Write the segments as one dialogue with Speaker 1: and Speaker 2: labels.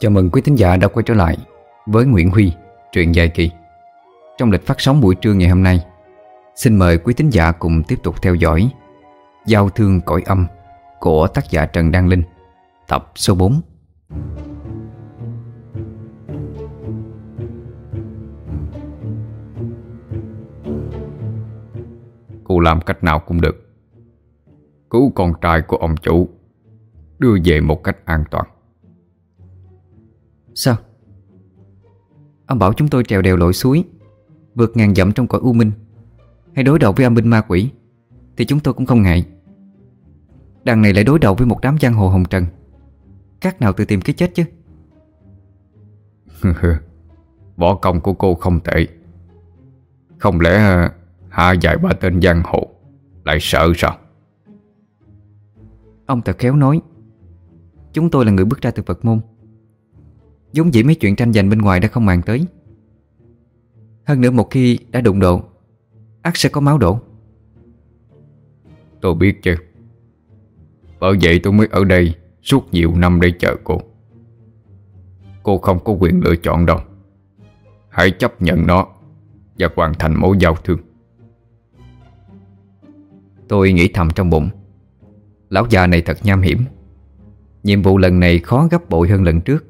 Speaker 1: Chào mừng quý thính giả đã quay trở lại với Nguyễn Huy, truyện dài kỳ. Trong lịch phát sóng buổi trưa ngày hôm nay, xin mời quý thính giả cùng tiếp tục theo dõi Giao thương cõi âm của tác giả Trần Đăng Linh, tập số 4.
Speaker 2: Cô làm cách nào cũng được Cứu con trai của ông chủ Đưa về một cách an toàn
Speaker 1: Sao? Ông bảo chúng tôi trèo đèo lội suối Vượt ngàn dặm trong cõi u minh. Hay đối đầu với âm binh ma quỷ Thì chúng tôi cũng không ngại. Đằng này lại đối đầu với một đám giang hồ hồng trần. Các nào tự tìm cái chết chứ?
Speaker 2: Võ công của cô không tệ. Không lẽ à, Hạ dài ba tên giang hồ Lại sợ sao?
Speaker 1: Ông thật khéo nói Chúng tôi là người bước ra từ Phật môn Giống dĩ mấy chuyện tranh giành bên ngoài đã không màng tới. Hơn nữa một khi đã đụng độ ắt sẽ có máu đổ.
Speaker 2: Tôi biết chứ. Bởi vậy tôi mới ở đây Suốt nhiều năm để chờ cô. Cô không có quyền lựa chọn đâu. Hãy chấp nhận nó Và hoàn thành mối giao thương.
Speaker 1: Tôi nghĩ thầm trong bụng. Lão già này thật nham hiểm. Nhiệm vụ lần này khó gấp bội hơn lần trước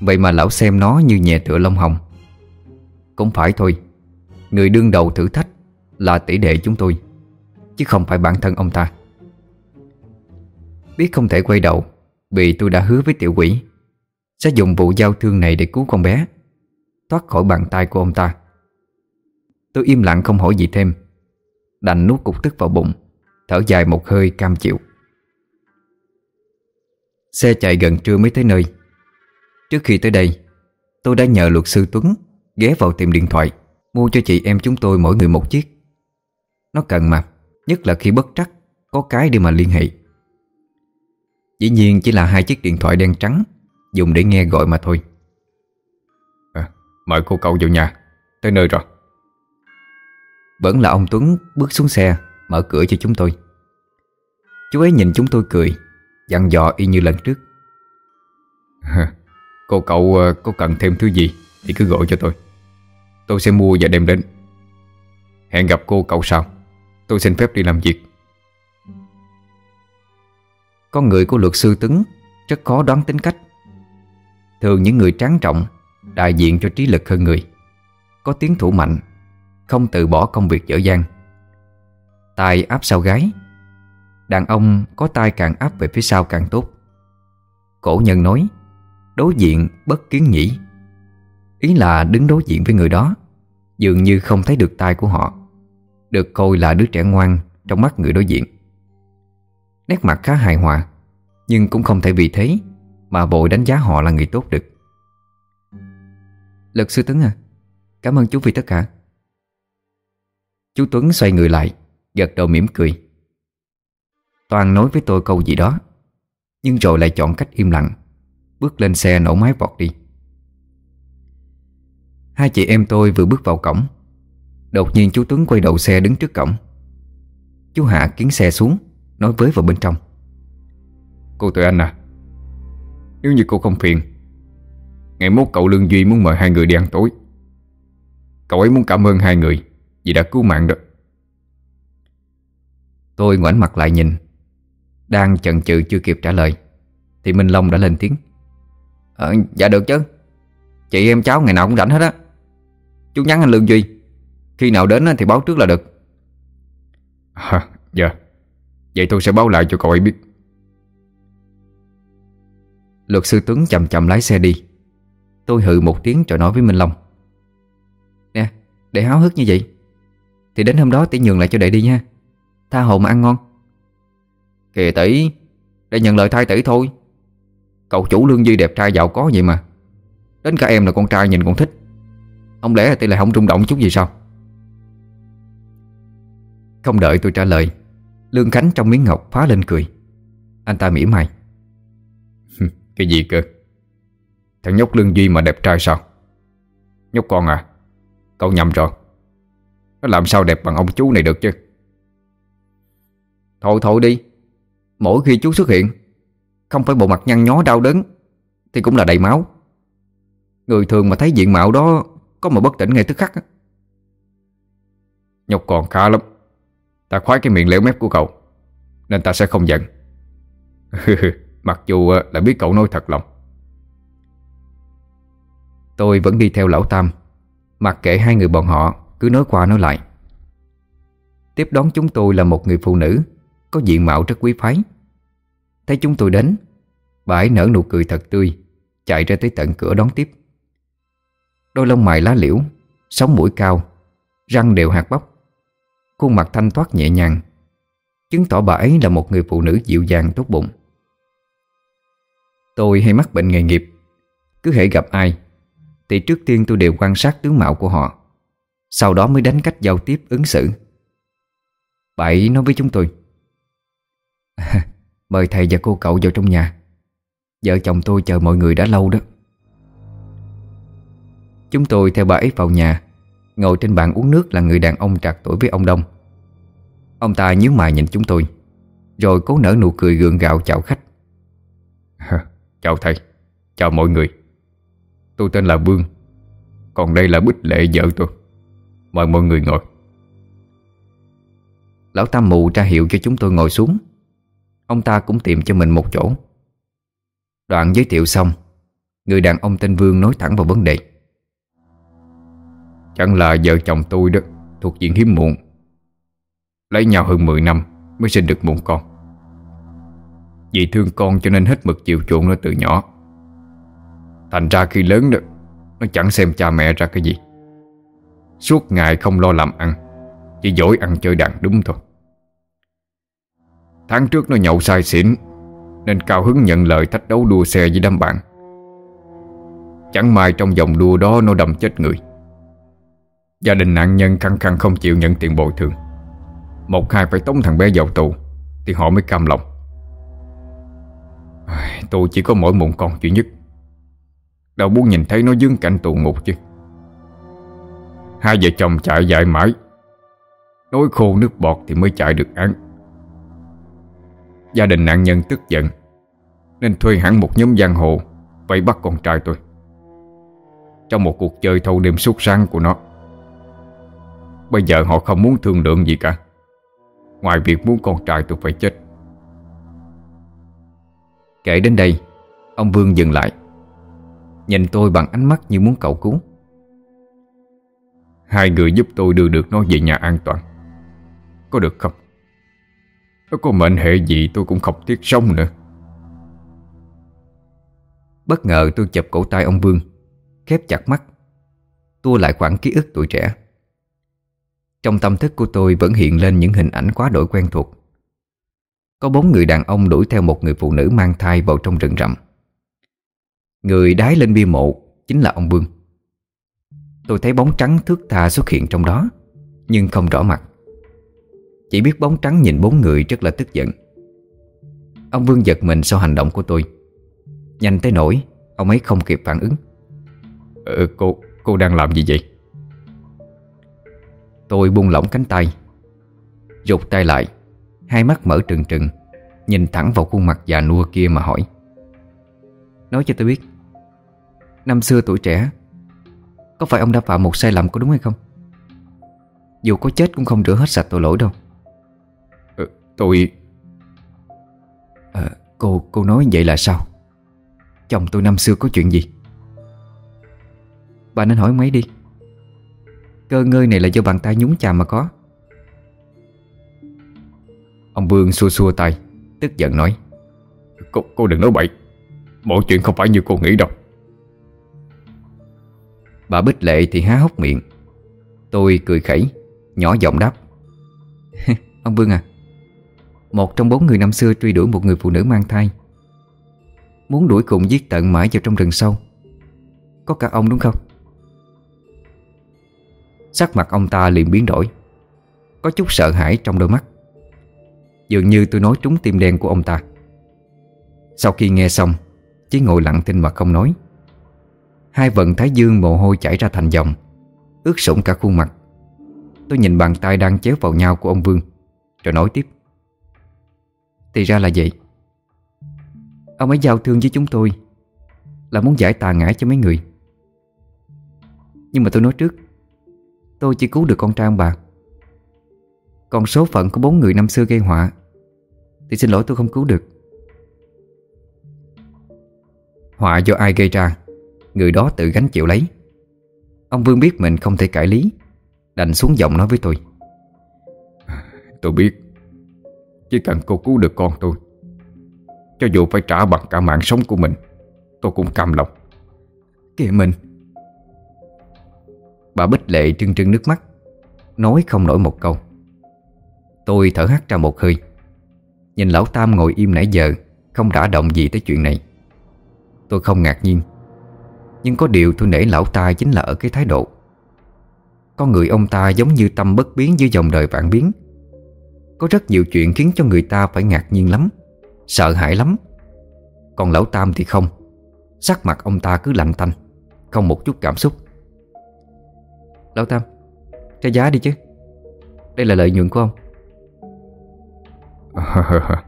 Speaker 1: Vậy mà lão xem nó như nhẹ tựa lông hồng. Cũng phải thôi, Người đương đầu thử thách Là tỷ đệ chúng tôi, Chứ không phải bản thân ông ta. Biết không thể quay đầu Vì tôi đã hứa với tiểu quỷ, Sẽ dùng vụ giao thương này để cứu con bé, Thoát khỏi bàn tay của ông ta. Tôi im lặng không hỏi gì thêm, Đành nuốt cục tức vào bụng, Thở dài một hơi cam chịu. Xe chạy gần trưa mới tới nơi. Trước khi tới đây Tôi đã nhờ luật sư Tuấn Ghé vào tiệm điện thoại Mua cho chị em chúng tôi mỗi người một chiếc. Nó cần mà Nhất là khi bất trắc Có cái để mà liên hệ. Dĩ nhiên chỉ là hai chiếc điện thoại đen trắng Dùng để nghe gọi mà thôi.
Speaker 2: À, Mời cô cậu vào nhà Tới nơi rồi.
Speaker 1: Vẫn là ông Tuấn bước xuống xe Mở cửa cho chúng tôi. Chú ấy nhìn chúng tôi cười Dặn dò y như lần trước
Speaker 2: Cô cậu ờ, có cần thêm thứ gì Thì cứ gọi cho tôi. Tôi sẽ mua và đem đến. Hẹn gặp cô cậu sau. Tôi xin phép đi làm việc.
Speaker 1: Con người của luật sư Tuấn Rất khó đoán tính cách. Thường những người tráng trọng, Đại diện cho trí lực hơn người, Có tiếng thủ mạnh, Không từ bỏ công việc dở dang. Tài áp sau gái, Đàn ông có tay càng áp về phía sau càng tốt. Cổ nhân nói Đối diện bất kiến nhĩ. Ý là đứng đối diện với người đó, Dường như không thấy được tai của họ, Được coi là đứa trẻ ngoan Trong mắt người đối diện. Nét mặt khá hài hòa, Nhưng cũng không thể vì thế Mà bội đánh giá họ là người tốt được. Luật sư Tuấn à Cảm ơn chú vì tất cả. Chú Tuấn xoay người lại, Gật đầu mỉm cười. Toàn nói với tôi câu gì đó, Nhưng rồi lại chọn cách im lặng. Bước lên xe nổ máy vọt đi. Hai chị em tôi vừa bước vào cổng Đột nhiên chú Tuấn quay đầu xe đứng trước cổng. Chú Hạ kiến xe xuống Nói với vào bên trong.
Speaker 2: Cô tụi anh à Nếu như cô không phiền Ngày mốt cậu Lương Duy muốn mời hai người đi ăn tối. Cậu ấy muốn cảm ơn hai người Vì đã cứu mạng được
Speaker 1: Tôi ngoảnh mặt lại nhìn Đang chần chừ chưa kịp trả lời Thì Minh Long đã lên tiếng
Speaker 3: Ờ, dạ được chứ. Chị em cháu ngày nào cũng rảnh hết á. Chú nhắn anh Lương Duy. Khi nào đến thì báo trước là được.
Speaker 2: À, Dạ. Vậy tôi sẽ báo lại cho cậu ấy biết.
Speaker 1: Luật sư Tuấn chậm chậm lái xe đi. Tôi hừ một tiếng rồi nói với Minh Long. Nè, để háo hức như vậy Thì đến hôm đó tỷ nhường lại cho đệ đi nha. Tha hồ mà ăn ngon.
Speaker 3: Kìa tỷ Để nhận lời thay tỷ thôi Cậu chủ lương duy đẹp trai giàu có vậy mà. Đến cả em là con trai nhìn cũng thích. Không lẽ tôi lại không rung động chút gì sao?
Speaker 1: Không đợi tôi trả lời, Lương Khánh trong miếng ngọc phá lên cười. Anh ta mỉa mai.
Speaker 2: Cái gì cơ? Thằng nhóc lương duy mà đẹp trai sao? Nhóc con à Cậu nhầm rồi. Nó làm sao đẹp bằng ông chú này được chứ?
Speaker 3: Thôi thôi đi. Mỗi khi chú xuất hiện không phải bộ mặt nhăn nhó đau đớn, Thì cũng là đầy máu. Người thường mà thấy diện mạo đó Có mà bất tỉnh ngay tức khắc
Speaker 2: Nhóc còn khá lắm, Ta khoái cái miệng lẻo mép của cậu, Nên ta sẽ không giận. Mặc dù ờ, là biết cậu nói thật lòng.
Speaker 1: Tôi vẫn đi theo lão Tam, Mặc kệ hai người bọn họ, Cứ nói qua nói lại. Tiếp đón chúng tôi là một người phụ nữ, Có diện mạo rất quý phái. Thấy chúng tôi đến Bà ấy nở nụ cười thật tươi Chạy ra tới tận cửa đón tiếp. Đôi lông mày lá liễu Sống mũi cao Răng đều hạt bóc, Khuôn mặt thanh thoát nhẹ nhàng Chứng tỏ bà ấy là một người phụ nữ dịu dàng tốt bụng. Tôi hay mắc bệnh nghề nghiệp Cứ hễ gặp ai Thì trước tiên tôi đều quan sát tướng mạo của họ Sau đó mới đánh cách giao tiếp ứng xử. Bà ấy nói với chúng tôi Mời thầy và cô cậu vào trong nhà. Vợ chồng tôi chờ mọi người đã lâu đó. Chúng tôi theo bà ấy vào nhà. Ngồi trên bàn uống nước là người đàn ông trạc tuổi với ông Đông. Ông ta nhíu mày nhìn chúng tôi Rồi cố nở nụ cười gượng gạo chào khách.
Speaker 2: Chào thầy Chào mọi người. Tôi tên là Vương Còn đây là Bích Lệ vợ tôi. Mời mọi người ngồi.
Speaker 1: Lão Tam Mụ ra hiệu cho chúng tôi ngồi xuống Ông ta cũng tìm cho mình một chỗ. Đoạn giới thiệu xong, Người đàn ông tên Vương nói thẳng vào vấn đề.
Speaker 2: Chẳng là vợ chồng tôi đó, Thuộc diện hiếm muộn. Lấy nhau hơn 10 năm Mới sinh được một con. Vì thương con cho nên hết mực chiều chuộng nó từ nhỏ. Thành ra khi lớn đó, Nó chẳng xem cha mẹ ra cái gì. Suốt ngày không lo làm ăn, Chỉ dỗi ăn chơi đàn đúng thôi. Tháng trước nó nhậu sai xỉn, Nên cao hứng nhận lời thách đấu đua xe với đám bạn. Chẳng may trong vòng đua đó nó đâm chết người. Gia đình nạn nhân khăng khăng không chịu nhận tiền bồi thường. Một hai phải tống thằng bé vào tù, Thì họ mới cam lòng. Tôi chỉ có mỗi mụn con duy nhất. Đâu muốn nhìn thấy nó dướng cảnh tù ngục chứ. Hai vợ chồng chạy dại mãi. Nói khô nước bọt thì mới chạy được án. Gia đình nạn nhân tức giận. Nên thuê hẳn một nhóm giang hồ, Vây bắt con trai tôi. Trong một cuộc chơi thâu đêm suốt sáng của nó, Bây giờ họ không muốn thương lượng gì cả. Ngoài việc muốn con trai tôi phải chết.
Speaker 1: Kể đến đây, Ông Vương dừng lại. Nhìn tôi bằng ánh mắt như muốn cầu cứu.
Speaker 2: Hai người giúp tôi đưa được nó về nhà an toàn. Có được không? Nó có mệnh hệ gì tôi cũng không tiếc sống nữa.
Speaker 1: Bất ngờ tôi chụp cổ tay ông Vương, Khép chặt mắt, Tua lại khoảng ký ức tuổi trẻ. Trong tâm thức của tôi vẫn hiện lên những hình ảnh quá đổi quen thuộc. Có bốn người đàn ông đuổi theo một người phụ nữ mang thai vào trong rừng rậm. Người đái lên bia mộ chính là ông Vương. Tôi thấy bóng trắng thước tha xuất hiện trong đó, Nhưng không rõ mặt. Chỉ biết bóng trắng nhìn bốn người rất là tức giận. Ông Vương giật mình sau hành động của tôi. Nhanh tới nỗi Ông ấy không kịp phản ứng.
Speaker 2: Ừ cô, cô đang làm gì vậy?
Speaker 1: Tôi buông lỏng cánh tay Rụt tay lại Hai mắt mở trừng trừng Nhìn thẳng vào khuôn mặt già nua kia mà hỏi. Nói cho tôi biết Năm xưa tuổi trẻ Có phải ông đã phạm một sai lầm có đúng hay không? Dù có chết cũng không rửa hết sạch tội lỗi đâu
Speaker 2: Tôi
Speaker 1: à, Cô cô nói vậy là sao? Chồng tôi năm xưa có chuyện gì? Bà nên hỏi mấy đi. Cơ ngơi này là do bàn tay nhúng chàm mà có.
Speaker 2: Ông Vương xua xua tay Tức giận nói Cô, cô đừng nói bậy. Mọi chuyện không phải như cô nghĩ đâu.
Speaker 1: Bà Bích Lệ thì há hốc miệng. Tôi cười khẩy Nhỏ giọng đáp Ông Vương à một trong bốn người năm xưa truy đuổi một người phụ nữ mang thai. Muốn đuổi cùng giết tận mãi vào trong rừng sâu. Có cả ông đúng không? Sắc mặt ông ta liền biến đổi. Có chút sợ hãi trong đôi mắt. Dường như tôi nói trúng tim đen của ông ta. Sau khi nghe xong Chỉ ngồi lặng thinh mà không nói. Hai vận thái dương mồ hôi chảy ra thành dòng, Ướt sũng cả khuôn mặt. Tôi nhìn bàn tay đang chéo vào nhau của ông Vương, Rồi nói tiếp. Thì ra là vậy. Ông ấy giao thương với chúng tôi Là muốn giải tà ngã cho mấy người. Nhưng mà tôi nói trước, Tôi chỉ cứu được con trai ông bà. Còn số phận của bốn người năm xưa gây họa Thì xin lỗi tôi không cứu được. Họa do ai gây ra, Người đó tự gánh chịu lấy. Ông Vương biết mình không thể cãi lý, Đành xuống giọng nói với tôi.
Speaker 2: Tôi biết. Chỉ cần cô cứu được con tôi Cho dù phải trả bằng cả mạng sống của mình Tôi cũng cam lòng.
Speaker 1: Kìa mình. Bà Bích Lệ trưng trưng nước mắt Nói không nổi một câu. Tôi thở hắt ra một hơi. Nhìn lão Tam ngồi im nãy giờ Không đã động gì tới chuyện này. Tôi không ngạc nhiên Nhưng có điều tôi nể lão ta chính là ở cái thái độ. Con người ông ta giống như tâm bất biến giữa dòng đời vạn biến có rất nhiều chuyện khiến cho người ta phải ngạc nhiên lắm, Sợ hãi lắm. Còn lão Tam thì không. Sắc mặt ông ta cứ lạnh tanh, Không một chút cảm xúc. Lão Tam Trả giá đi chứ. Đây là lợi nhuận của ông.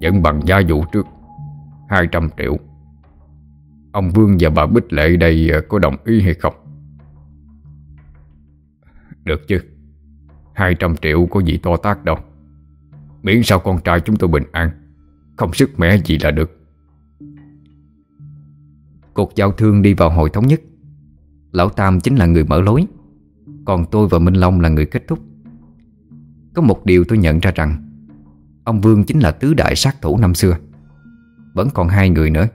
Speaker 2: Vẫn bằng giá vụ trước 200 triệu. Ông Vương và bà Bích Lệ đây à, có đồng ý hay không? Được chứ. 200 triệu có gì to tác đâu. Miễn sao con trai chúng tôi bình an. Không sức mẻ gì là được.
Speaker 1: Cuộc giao thương đi vào hội thống nhất. Lão Tam chính là người mở lối. Còn tôi và Minh Long là người kết thúc. Có một điều tôi nhận ra rằng, Ông Vương chính là tứ đại sát thủ năm xưa. Vẫn còn hai người nữa.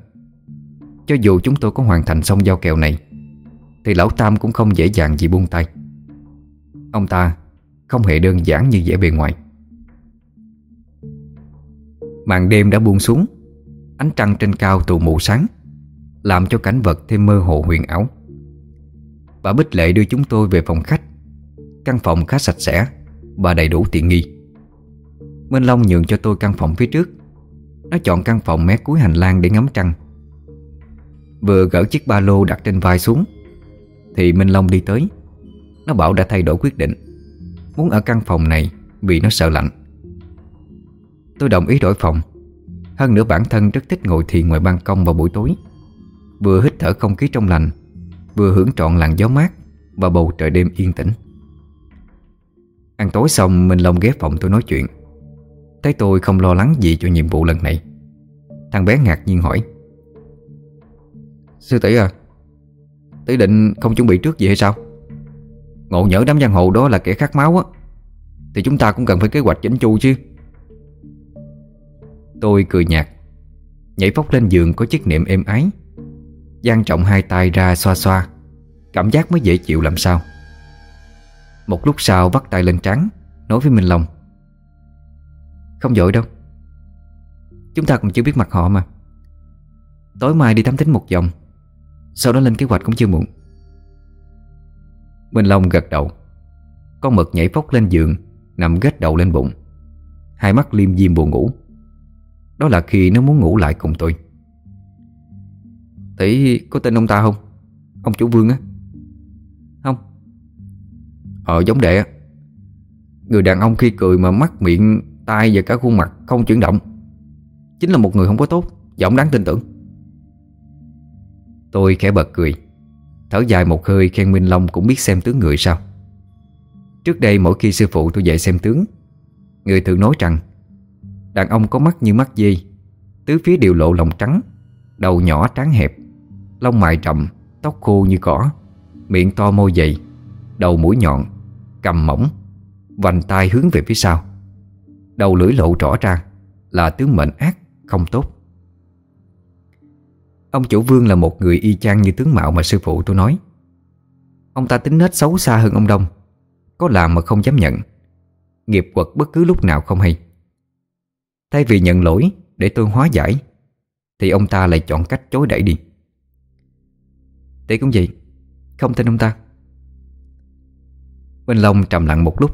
Speaker 1: Cho dù chúng tôi có hoàn thành xong giao kèo này, Thì Lão Tam cũng không dễ dàng gì buông tay. Ông ta không hề đơn giản như vẻ bề ngoài. Màn đêm đã buông xuống. Ánh trăng trên cao tù mù sáng, Làm cho cảnh vật thêm mơ hồ huyền ảo. Bà Bích Lệ đưa chúng tôi về phòng khách. Căn phòng khá sạch sẽ Và đầy đủ tiện nghi. Minh Long nhường cho tôi căn phòng phía trước. Nó chọn căn phòng mé cuối hành lang để ngắm trăng. Vừa gỡ chiếc ba lô đặt trên vai xuống, Thì Minh Long đi tới. Nó bảo đã thay đổi quyết định. Muốn ở căn phòng này Vì nó sợ lạnh. Tôi đồng ý đổi phòng. Hơn nữa bản thân rất thích ngồi thiền ngoài ban công vào buổi tối. Vừa hít thở không khí trong lành, Vừa hưởng trọn làn gió mát Và bầu trời đêm yên tĩnh. Ăn tối xong Minh Long ghé phòng tôi nói chuyện. Thấy tôi không lo lắng gì cho nhiệm vụ lần này, Thằng bé ngạc nhiên hỏi. Sư tỷ à Tỷ định không chuẩn bị trước gì hay sao? Ngộ nhỡ đám giang hồ đó là kẻ khát máu á, Thì chúng ta cũng cần phải kế hoạch chỉnh chu chứ. Tôi cười nhạt. Nhảy phóc lên giường có chiếc niệm êm ái. Giang trọng hai tay ra xoa xoa. Cảm giác mới dễ chịu làm sao. Một lúc sau bắt tay lên trắng Nói với Minh Long. Không giỏi đâu. Chúng ta còn chưa biết mặt họ mà. Tối mai đi thám tính một vòng. Sau đó lên kế hoạch cũng chưa muộn. Minh Long gật đầu. Con mực nhảy phóc lên giường, Nằm ghét đầu lên bụng. Hai mắt liêm diêm buồn ngủ. Đó là khi nó muốn ngủ lại cùng tôi. Tỷ có tên ông ta không? Ông chủ vương á? Không. Ờ giống đệ Người đàn ông khi cười mà mắt, miệng, Tai và cả khuôn mặt không chuyển động. Chính là một người không có tốt Giọng đáng tin tưởng. Tôi khẽ bật cười, Thở dài một hơi, khen Minh Long cũng biết xem tướng người sao. Trước đây mỗi khi sư phụ tôi dạy xem tướng, Người thường nói rằng Đàn ông có mắt như mắt dê Tứ phía đều lộ lòng trắng, Đầu nhỏ trán hẹp, Lông mày trầm Tóc khô như cỏ, Miệng to môi dày, Đầu mũi nhọn Cầm mỏng, Vành tai hướng về phía sau. Đầu lưỡi lộ rõ ra Là tướng mệnh ác Không tốt. Ông chủ vương là một người y chang như tướng mạo mà sư phụ tôi nói. Ông ta tính hết xấu xa hơn ông Đông, Có làm mà không dám nhận. Nghiệp quật bất cứ lúc nào không hay. Thay vì nhận lỗi để tôi hóa giải, Thì ông ta lại chọn cách chối đẩy đi. Tỷ cũng vậy, Không tin ông ta. Minh Long trầm lặng một lúc,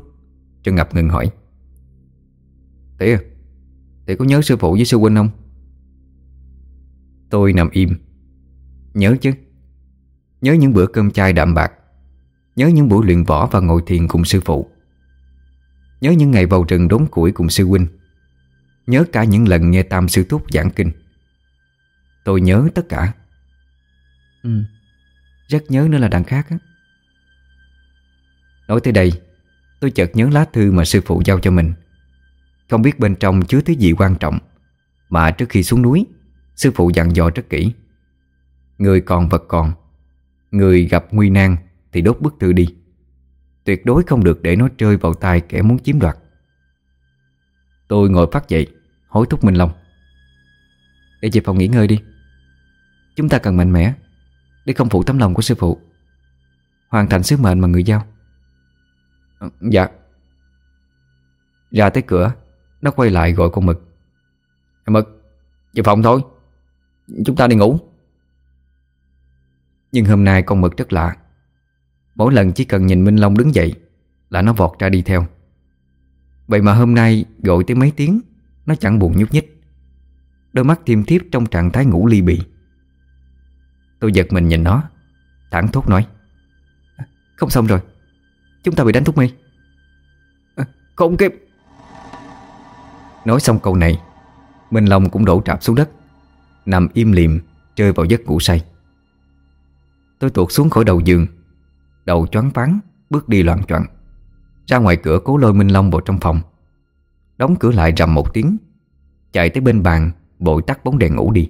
Speaker 1: Cho ngập ngừng hỏi. Tỷ à Tỷ có nhớ sư phụ với sư huynh không? Tôi nằm im. Nhớ chứ. Nhớ những bữa cơm chay đạm bạc. Nhớ những buổi luyện võ và ngồi thiền cùng sư phụ. Nhớ những ngày vào rừng đốn củi cùng sư huynh. Nhớ cả những lần nghe tam sư thúc giảng kinh. Tôi nhớ tất cả. Rất nhớ nữa là đằng khác á. Nói tới đây Tôi chợt nhớ lá thư mà sư phụ giao cho mình. Không biết bên trong chứa thứ gì quan trọng Mà trước khi xuống núi Sư phụ dặn dò rất kỹ. Người còn vật còn Người gặp nguy nan Thì đốt bức thư đi. Tuyệt đối không được để nó rơi vào tay kẻ muốn chiếm đoạt. Tôi ngồi phát dậy Hối thúc Minh Long. Để về phòng nghỉ ngơi đi. Chúng ta cần mạnh mẽ Để không phụ tấm lòng của sư phụ, Hoàn thành sứ mệnh mà người giao.
Speaker 3: Ừ, dạ. Ra tới cửa, Nó quay lại gọi con Mực. Mực Về phòng thôi. Chúng ta đi ngủ.
Speaker 1: Nhưng hôm nay con Mực rất lạ. Mỗi lần chỉ cần nhìn Minh Long đứng dậy Là nó vọt ra đi theo. Vậy mà hôm nay gọi tới mấy tiếng nó chẳng buồn nhúc nhích. Đôi mắt thiêm thiếp trong trạng thái ngủ ly bì. Tôi giật mình nhìn nó. Thẳng thốt nói Không xong rồi. Chúng ta bị đánh thuốc mê.
Speaker 3: À, Không kịp
Speaker 1: Nói xong câu này Minh Long cũng đổ trạp xuống đất Nằm im liệm chơi vào giấc ngủ say. Tôi tuột xuống khỏi đầu giường Đầu choáng váng Bước đi loạn choạng Ra ngoài cửa cố lôi Minh Long vào trong phòng. Đóng cửa lại rầm một tiếng. Chạy tới bên bàn, Vội tắt bóng đèn ngủ đi.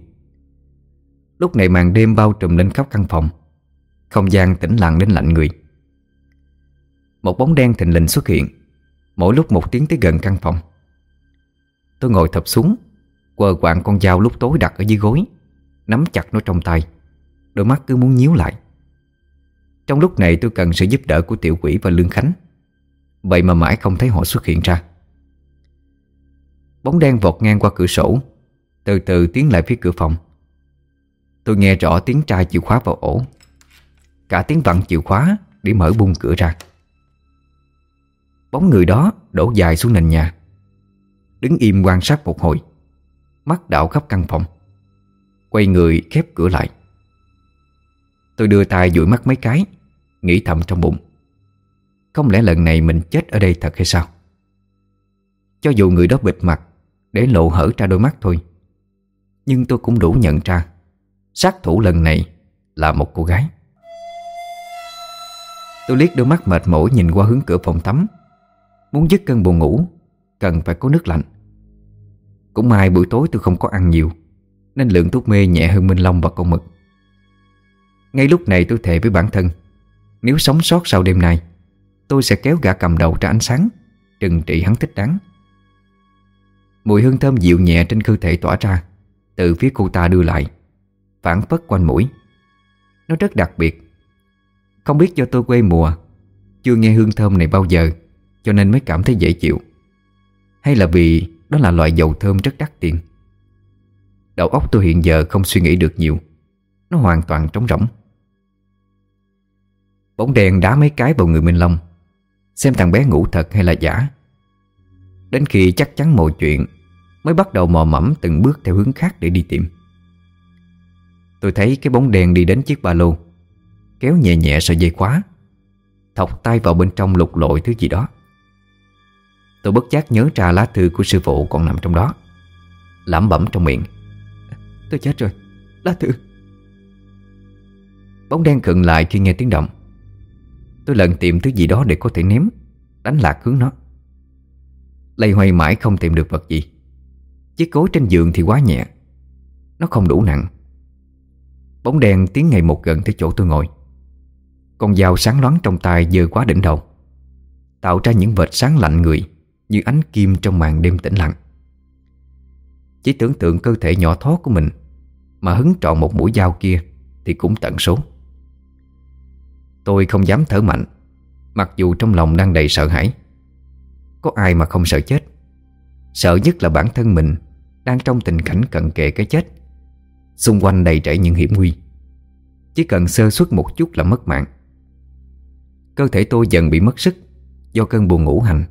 Speaker 1: Lúc này màn đêm bao trùm lên khắp căn phòng. Không gian tĩnh lặng đến lạnh người. Một bóng đen thình lình xuất hiện, Mỗi lúc một tiếng tới gần căn phòng. Tôi ngồi thập xuống, Quờ quạng con dao lúc tối đặt ở dưới gối, Nắm chặt nó trong tay. Đôi mắt cứ muốn nhíu lại. Trong lúc này tôi cần sự giúp đỡ của tiểu quỷ và Lương Khánh. Vậy mà mãi không thấy họ xuất hiện ra. Bóng đen vọt ngang qua cửa sổ. Từ từ tiến lại phía cửa phòng. Tôi nghe rõ tiếng trai chìa khóa vào ổ. Cả tiếng vặn chìa khóa Để mở bung cửa ra. Bóng người đó đổ dài xuống nền nhà. Đứng im quan sát một hồi. Mắt đảo khắp căn phòng. Quay người khép cửa lại. Tôi đưa tay dụi mắt mấy cái, Nghĩ thầm trong bụng. Không lẽ lần này mình chết ở đây thật hay sao? Cho dù người đó bịt mặt để lộ hở ra đôi mắt thôi. Nhưng tôi cũng đủ nhận ra, Sát thủ lần này là một cô gái. Tôi liếc đôi mắt mệt mỏi nhìn qua hướng cửa phòng tắm. Muốn dứt cơn buồn ngủ, Cần phải có nước lạnh. Cũng may buổi tối tôi không có ăn nhiều, Nên lượng thuốc mê nhẹ hơn Minh Long và con mực. Ngay lúc này tôi thề với bản thân, Nếu sống sót sau đêm nay, Tôi sẽ kéo gã cầm đầu ra ánh sáng, Trừng trị hắn thích đáng. Mùi hương thơm dịu nhẹ trên cơ thể tỏa ra, Từ phía cô ta đưa lại, Phản phất quanh mũi. Nó rất đặc biệt. Không biết do tôi quê mùa, Chưa nghe hương thơm này bao giờ, Cho nên mới cảm thấy dễ chịu. Hay là vì đó là loại dầu thơm rất đắt tiền. Đầu óc tôi hiện giờ không suy nghĩ được nhiều, Nó hoàn toàn trống rỗng. Bóng đèn đá mấy cái vào người Minh Long, Xem thằng bé ngủ thật hay là giả. Đến khi chắc chắn mọi chuyện Mới bắt đầu mò mẫm từng bước theo hướng khác để đi tìm. Tôi thấy cái bóng đèn đi đến chiếc ba lô, Kéo nhẹ nhẹ sợi dây khóa, Thọc tay vào bên trong lục lội thứ gì đó. Tôi bất giác nhớ ra lá thư của sư phụ còn nằm trong đó, Lẩm bẩm trong miệng. Tôi chết rồi, Lá thư. Bóng đen khựng lại khi nghe tiếng động. Tôi lần tìm thứ gì đó để có thể ném, Đánh lạc hướng nó. Lây hoay mãi không tìm được vật gì. Chiếc gối trên giường thì quá nhẹ. Nó không đủ nặng. Bóng đèn tiến ngày một gần tới chỗ tôi ngồi. Con dao sáng loáng trong tay dơ quá đỉnh đầu, Tạo ra những vệt sáng lạnh người Như ánh kim trong màn đêm tĩnh lặng. Chỉ tưởng tượng cơ thể nhỏ thó của mình Mà hứng trọn một mũi dao kia Thì cũng tận số. Tôi không dám thở mạnh, Mặc dù trong lòng đang đầy sợ hãi. Có ai mà không sợ chết? Sợ nhất là bản thân mình đang trong tình cảnh cận kề cái chết. Xung quanh đầy trải những hiểm nguy. Chỉ cần sơ suất một chút là mất mạng. Cơ thể tôi dần bị mất sức Do cơn buồn ngủ hành.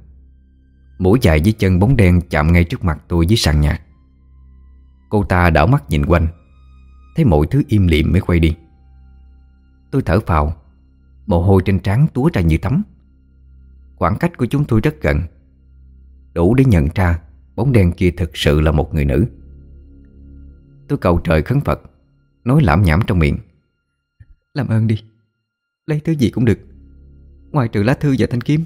Speaker 1: Mũi dài dưới chân bóng đen chạm ngay trước mặt tôi dưới sàn nhà. Cô ta đảo mắt nhìn quanh. Thấy mọi thứ im lìm mới quay đi. Tôi thở phào. Mồ hôi trên trán túa ra như tắm Khoảng cách của chúng tôi rất gần. Đủ để nhận ra Bóng đen kia thực sự là một người nữ. Tôi cầu trời khấn Phật Nói lãm nhảm trong miệng. Làm ơn đi
Speaker 3: Lấy thứ gì cũng được Ngoài trừ lá thư và thanh kiếm.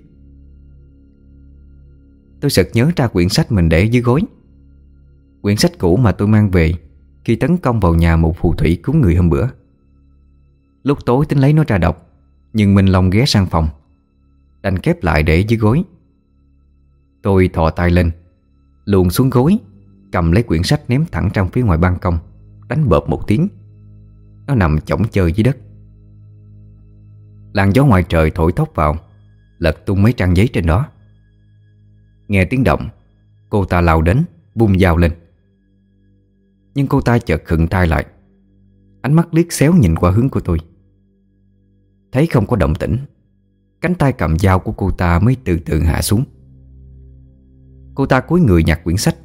Speaker 3: Tôi sực nhớ ra quyển sách mình để dưới gối. Quyển sách cũ mà tôi mang về Khi tấn công vào nhà một phù thủy cứu người hôm bữa. Lúc tối tính lấy nó ra đọc Nhưng Minh Long ghé sang phòng Đành kép lại để dưới gối. Tôi thò tay lên Luồn xuống gối, Cầm lấy quyển sách ném thẳng trong phía ngoài ban công, Đánh bợp một tiếng. Nó nằm chỏng chơi dưới đất. Làn gió ngoài trời thổi thốc vào, Lật tung mấy trang giấy trên đó. Nghe tiếng động, Cô ta lao đến Bung dao lên. Nhưng cô ta chợt khựng tay lại, Ánh mắt liếc xéo nhìn qua hướng của tôi. Thấy không có động tĩnh, Cánh tay cầm dao của cô ta mới từ từ hạ xuống. Cô ta cúi người nhặt quyển sách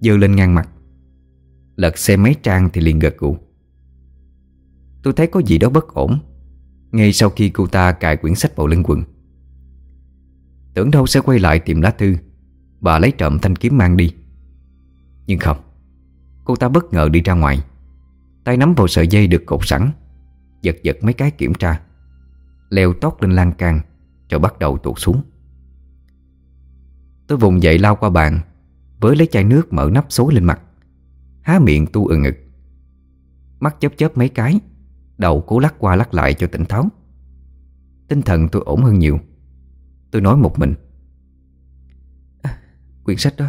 Speaker 3: Dơ lên ngang mặt. Lật xem mấy trang thì liền gật gù. Tôi thấy có gì đó bất ổn, Ngay sau khi cô ta cài quyển sách vào lưng quần. Tưởng đâu sẽ quay lại tìm lá thư, Bà lấy trộm thanh kiếm mang đi. Nhưng không, Cô ta bất ngờ đi ra ngoài. Tay nắm vào sợi dây được cột sẵn, Giật giật mấy cái kiểm tra. Leo tóc lên lan can, Rồi bắt đầu tuột xuống. Tôi vùng dậy lao qua bàn Với lấy chai nước mở nắp xối lên mặt. Há miệng tu ừ ngực. Mắt chớp chớp mấy cái Đầu cố lắc qua lắc lại cho tỉnh tháo, Tinh thần tôi ổn hơn nhiều. Tôi nói một mình. À, Quyển sách đó.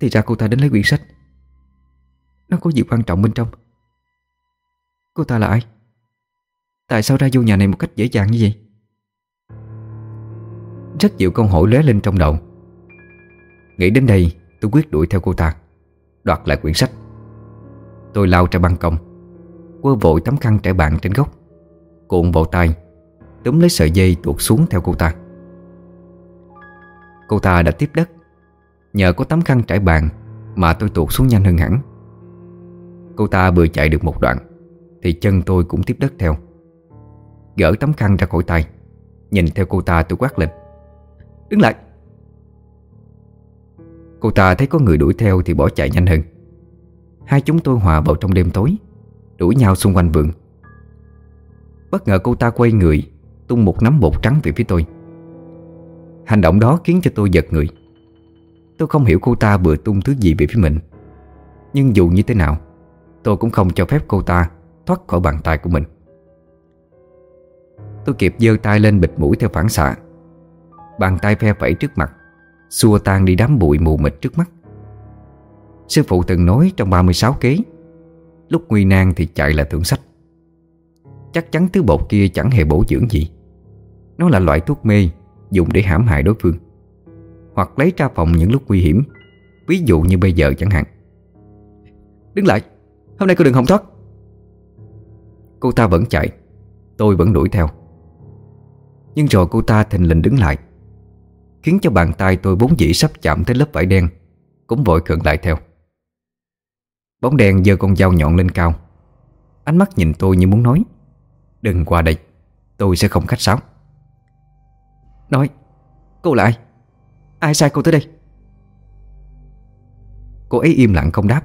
Speaker 3: Thì ra cô ta đến lấy quyển sách. Nó có gì quan trọng bên trong. Cô ta là ai? Tại sao ra vô nhà này một cách dễ dàng như vậy? Rất nhiều câu hỏi lóe lên trong đầu. Nghĩ đến đây, tôi quyết đuổi theo cô ta. Đoạt lại quyển sách. Tôi lao ra ban công. Quơ vội tấm khăn trải bàn trên góc. Cuộn vào tay, Túm lấy sợi dây tuột xuống theo cô ta. Cô ta đã tiếp đất. Nhờ có tấm khăn trải bàn Mà tôi tuột xuống nhanh hơn hẳn. Cô ta vừa chạy được một đoạn, Thì chân tôi cũng tiếp đất theo. Gỡ tấm khăn ra khỏi tay, Nhìn theo cô ta tôi quát lên. Đứng lại! Cô ta thấy có người đuổi theo Thì bỏ chạy nhanh hơn. Hai chúng tôi hòa vào trong đêm tối, Đuổi nhau xung quanh vườn. Bất ngờ cô ta quay người, Tung một nắm bột trắng về phía tôi. Hành động đó khiến cho tôi giật người. Tôi không hiểu cô ta vừa tung thứ gì về phía mình. Nhưng dù như thế nào, Tôi cũng không cho phép cô ta Thoát khỏi bàn tay của mình. Tôi kịp giơ tay lên bịt mũi theo phản xạ. Bàn tay phe phẩy trước mặt Xua tan đi đám bụi mù mịt trước mắt. Sư phụ từng nói trong 36 kế, Lúc nguy nan thì chạy là thượng sách. Chắc chắn thứ bột kia chẳng hề bổ dưỡng gì. Nó là loại thuốc mê, Dùng để hãm hại đối phương. Hoặc lấy ra phòng những lúc nguy hiểm, Ví dụ như bây giờ chẳng hạn. Đứng lại, Hôm nay cô đừng hòng thoát. Cô ta vẫn chạy, Tôi vẫn đuổi theo. Nhưng rồi cô ta thình lình đứng lại. Khiến cho bàn tay tôi vốn dĩ sắp chạm tới lớp vải đen, Cũng vội khựng lại theo. Bóng đèn giơ con dao nhọn lên cao. Ánh mắt nhìn tôi như muốn nói, Đừng qua đây, Tôi sẽ không khách sáo. Nói, Cô là ai? Ai sai cô tới đây? Cô ấy im lặng không đáp.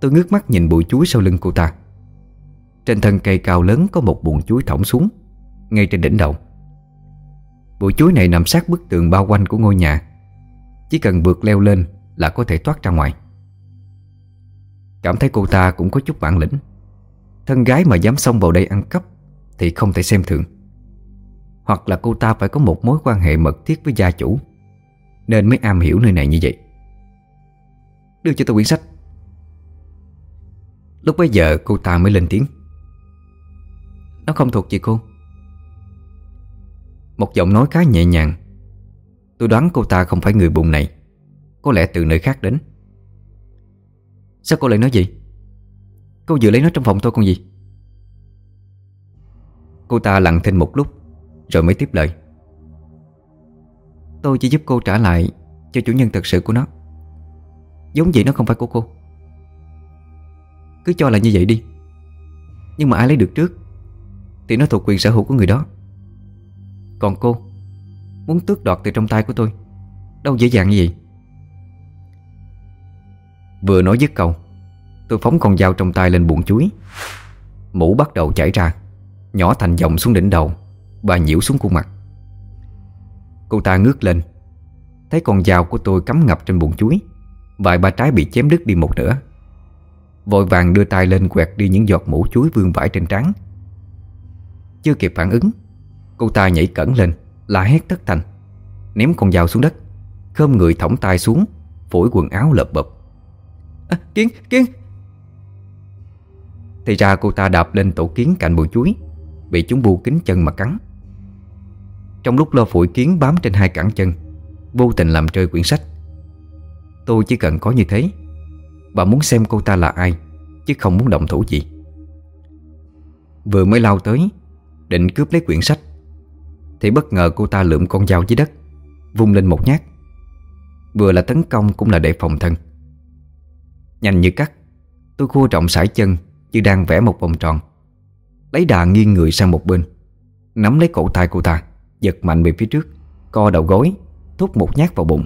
Speaker 3: Tôi ngước mắt nhìn bụi chuối sau lưng cô ta. Trên thân cây cao lớn có một buồng chuối thõng xuống, Ngay trên đỉnh đầu. Bụi chuối này nằm sát bức tường bao quanh của ngôi nhà. Chỉ cần vượt leo lên là có thể thoát ra ngoài. Cảm thấy cô ta cũng có chút bản lĩnh. Thân gái mà dám xông vào đây ăn cắp Thì không thể xem thường. Hoặc là cô ta phải có một mối quan hệ mật thiết với gia chủ, Nên mới am hiểu nơi này như vậy. Đưa cho tôi quyển sách. Lúc bấy giờ cô ta mới lên tiếng. Nó không thuộc gì cô. Một giọng nói khá nhẹ nhàng. Tôi đoán cô ta không phải người bùng này. Có lẽ từ nơi khác đến. Sao cô lại nói gì Cô vừa lấy nó trong phòng tôi còn gì? Cô ta lặng thinh một lúc, Rồi mới tiếp lời. Tôi chỉ giúp cô trả lại Cho chủ nhân thật sự của nó. Giống vậy nó không phải của cô. Cứ cho là như vậy đi. Nhưng mà ai lấy được trước, Thì nó thuộc quyền sở hữu của người đó. Còn cô, Muốn tước đoạt từ trong tay của tôi, Đâu dễ dàng như vậy. Vừa nói dứt câu, Tôi phóng con dao trong tay lên bụng chuối. Mũ bắt đầu chảy ra, Nhỏ thành dòng xuống đỉnh đầu Và nhiễu xuống khuôn mặt. Cô ta ngước lên, Thấy con dao của tôi cắm ngập trên bụng chuối, Vài ba trái bị chém đứt đi một nửa. Vội vàng đưa tay lên quẹt đi những giọt mũ chuối vương vãi trên trán. Chưa kịp phản ứng Cô ta nhảy cẩn lên La hét thất thành Ném con dao xuống đất Khơm người thõng tay xuống Phổi quần áo lợp bập. À, Kiến, kiến! Thì ra cô ta đạp lên tổ kiến cạnh bụi chuối Bị chúng bu kính chân mà cắn. Trong lúc lo phổi kiến bám trên hai cẳng chân Vô tình làm rơi quyển sách. Tôi chỉ cần có như thế Và muốn xem cô ta là ai Chứ không muốn động thủ gì. Vừa mới lao tới Định cướp lấy quyển sách thì bất ngờ cô ta lượm con dao dưới đất, Vung lên một nhát. Vừa là tấn công cũng là để phòng thân. Nhanh như cắt, Tôi khua trọng sải chân Như đang vẽ một vòng tròn. Lấy đà nghiêng người sang một bên, Nắm lấy cổ tay cô ta, Giật mạnh về phía trước, Co đầu gối, Thúc một nhát vào bụng.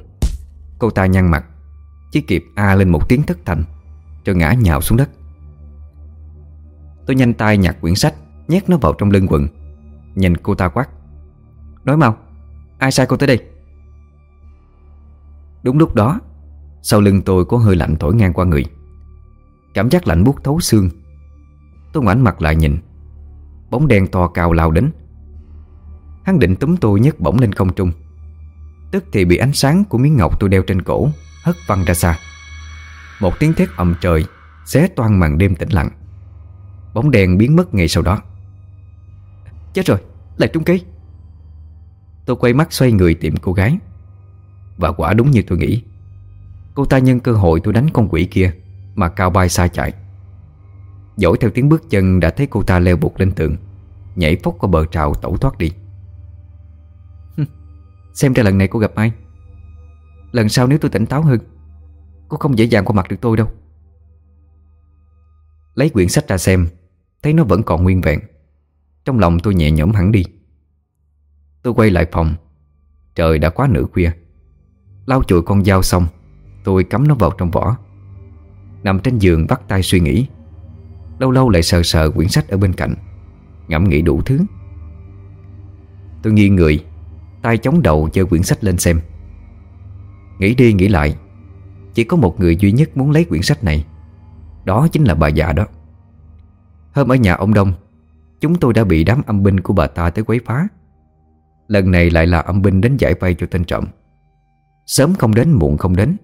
Speaker 3: Cô ta nhăn mặt, Chỉ kịp a lên một tiếng thất thành, Rồi ngã nhào xuống đất. Tôi nhanh tay nhặt quyển sách, Nhét nó vào trong lưng quần. Nhìn cô ta quát Nói mau Ai sai cô tới đây? Đúng lúc đó Sau lưng tôi có hơi lạnh thổi ngang qua người. Cảm giác lạnh buốt thấu xương. Tôi ngoảnh mặt lại nhìn. Bóng đen to cao lao đến. Hắn định túm tôi nhấc bổng lên không trung. Tức thì bị ánh sáng của miếng ngọc tôi đeo trên cổ Hất văng ra xa. Một tiếng thét ầm trời Xé toan màn đêm tĩnh lặng. Bóng đèn biến mất ngay sau đó. Chết rồi, lại trúng kế. Tôi quay mắt xoay người tìm cô gái. Và quả đúng như tôi nghĩ. Cô ta nhân cơ hội tôi đánh con quỷ kia, Mà cao bay xa chạy. Dỗi theo tiếng bước chân đã thấy cô ta leo bụt lên tường, Nhảy phốc qua bờ trào tẩu thoát đi. Xem ra lần này cô gặp ai? Lần sau nếu tôi tỉnh táo hơn, Cô không dễ dàng qua mặt được tôi đâu. Lấy quyển sách ra xem, Thấy nó vẫn còn nguyên vẹn. Trong lòng tôi nhẹ nhõm hẳn đi. Tôi quay lại phòng. Trời đã quá nửa khuya. Lau chùi con dao xong, Tôi cắm nó vào trong vỏ. Nằm trên giường bắt tay suy nghĩ. Lâu lâu lại sờ sờ quyển sách ở bên cạnh, Ngẫm nghĩ đủ thứ. Tôi nghiêng người, tay chống đầu giơ quyển sách lên xem. Nghĩ đi nghĩ lại, Chỉ có một người duy nhất muốn lấy quyển sách này. Đó chính là bà già đó. Hôm ở nhà ông Đông, Chúng tôi đã bị đám âm binh của bà ta tới quấy phá. Lần này lại là âm binh đến giải vây cho tên trộm. Sớm không đến, muộn không đến,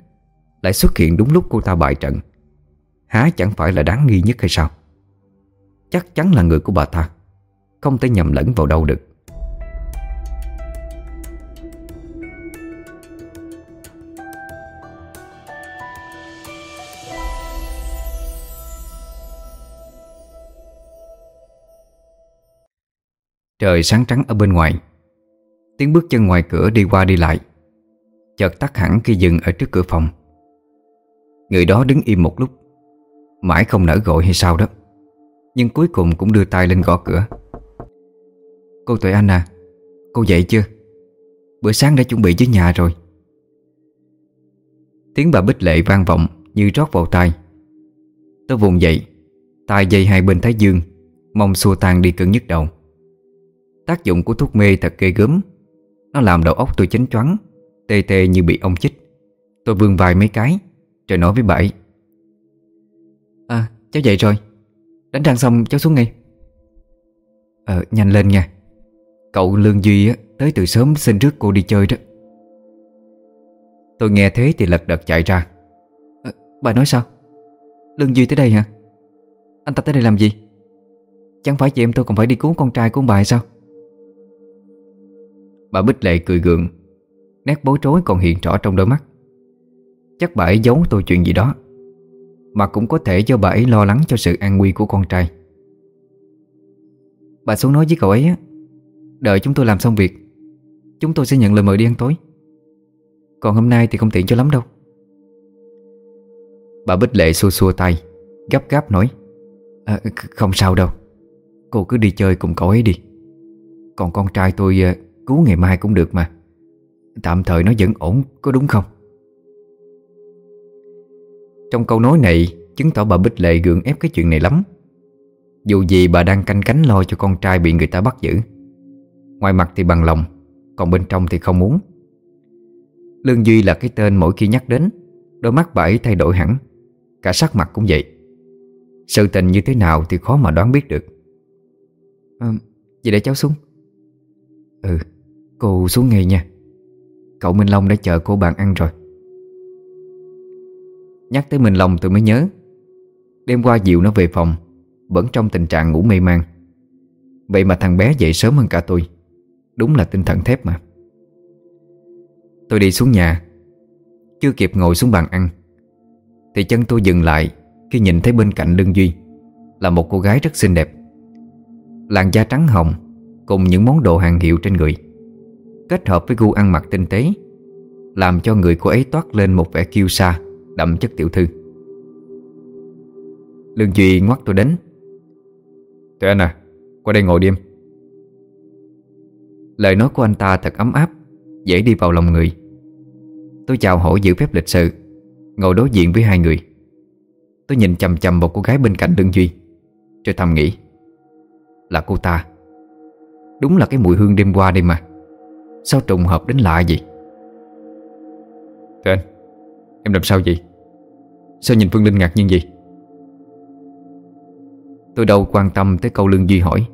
Speaker 3: Lại xuất hiện đúng lúc cô ta bại trận. Há chẳng phải là đáng nghi nhất hay sao? Chắc chắn là người của bà ta, Không thể nhầm lẫn vào đâu được. Trời sáng trắng ở bên ngoài. Tiếng bước chân ngoài cửa đi qua đi lại. Chợt tắt hẳn khi dừng ở trước cửa phòng. Người đó đứng im một lúc, Mãi không nở gọi hay sao đó, Nhưng cuối cùng cũng đưa tay lên gõ cửa. Cô Tuệ Anh à Cô dậy chưa? Bữa sáng đã chuẩn bị dưới nhà rồi. Tiếng bà Bích Lệ vang vọng Như rót vào tai. Tôi vùng dậy, tay dây hai bên thái dương, Mong xua tan đi cơn nhức đầu. Tác dụng của thuốc mê thật ghê gớm. Nó làm đầu óc tôi chánh choáng Tê tê như bị ông chích. Tôi vươn vai mấy cái Rồi nói với bảy. À cháu dậy rồi. Đánh răng xong cháu xuống ngay. Ờ nhanh lên nha. Cậu Lương Duy á, tới từ sớm xin rước cô đi chơi đó. Tôi nghe thế thì lật đật chạy ra. À, Bà nói sao? Lương Duy tới đây hả? Anh ta tới đây làm gì? Chẳng phải chị em tôi còn phải đi cứu con trai của ông bà sao? Bà Bích Lệ cười gượng. Nét bối rối còn hiện rõ trong đôi mắt. Chắc bà ấy giấu tôi chuyện gì đó Mà cũng có thể do bà ấy lo lắng cho sự an nguy của con trai. Bà xuống nói với cậu ấy Đợi chúng tôi làm xong việc Chúng tôi sẽ nhận lời mời đi ăn tối. Còn hôm nay thì không tiện cho lắm đâu. Bà Bích Lệ xua xua tay Gấp gáp nói à, Không sao đâu. Cô cứ đi chơi cùng cậu ấy đi. Còn con trai tôi à, Cứu ngày mai cũng được mà. Tạm thời nó vẫn ổn có đúng không? Trong câu nói này Chứng tỏ bà Bích Lệ gượng ép cái chuyện này lắm.
Speaker 1: Dù gì bà đang canh cánh lo cho con trai bị người ta bắt giữ. Ngoài mặt thì bằng lòng Còn bên trong thì không muốn. Lương Duy là cái tên mỗi khi nhắc đến Đôi mắt bà ấy thay đổi hẳn. Cả sắc mặt cũng vậy. Sự tình như thế nào thì khó mà đoán biết được. À, Vậy để cháu xuống. Ừ. Cô xuống ngay nha. Cậu Minh Long đã chờ cô bạn ăn rồi. Nhắc tới Minh Long tôi mới nhớ, Đêm qua Diệu nó về phòng, Vẫn trong tình trạng ngủ mê man. Vậy mà thằng bé dậy sớm hơn cả tôi, Đúng là tinh thần thép mà. Tôi đi xuống nhà, Chưa kịp ngồi xuống bàn ăn, Thì chân tôi dừng lại Khi nhìn thấy bên cạnh Lương Duy Là một cô gái rất xinh đẹp. Làn da trắng hồng Cùng những món đồ hàng hiệu trên người. Kết hợp với gu ăn mặc tinh tế, Làm cho người cô ấy toát lên một vẻ kiêu sa, Đậm chất tiểu thư. Lương Duy ngoắt tôi đến. Tụi anh à Qua đây ngồi đi em. Lời nói của anh ta thật ấm áp, Dễ đi vào lòng người. Tôi chào hỏi giữ phép lịch sự, Ngồi đối diện với hai người. Tôi nhìn chầm chầm vào cô gái bên cạnh Lương Duy, Rồi thầm nghĩ, Là cô ta. Đúng là cái mùi hương đêm qua đây mà. Sao trùng hợp đến lạ vậy? Thưa anh, Em làm sao vậy? Sao nhìn Phương Linh ngạc nhiên vậy? Tôi đâu quan tâm tới câu Lương Duy hỏi.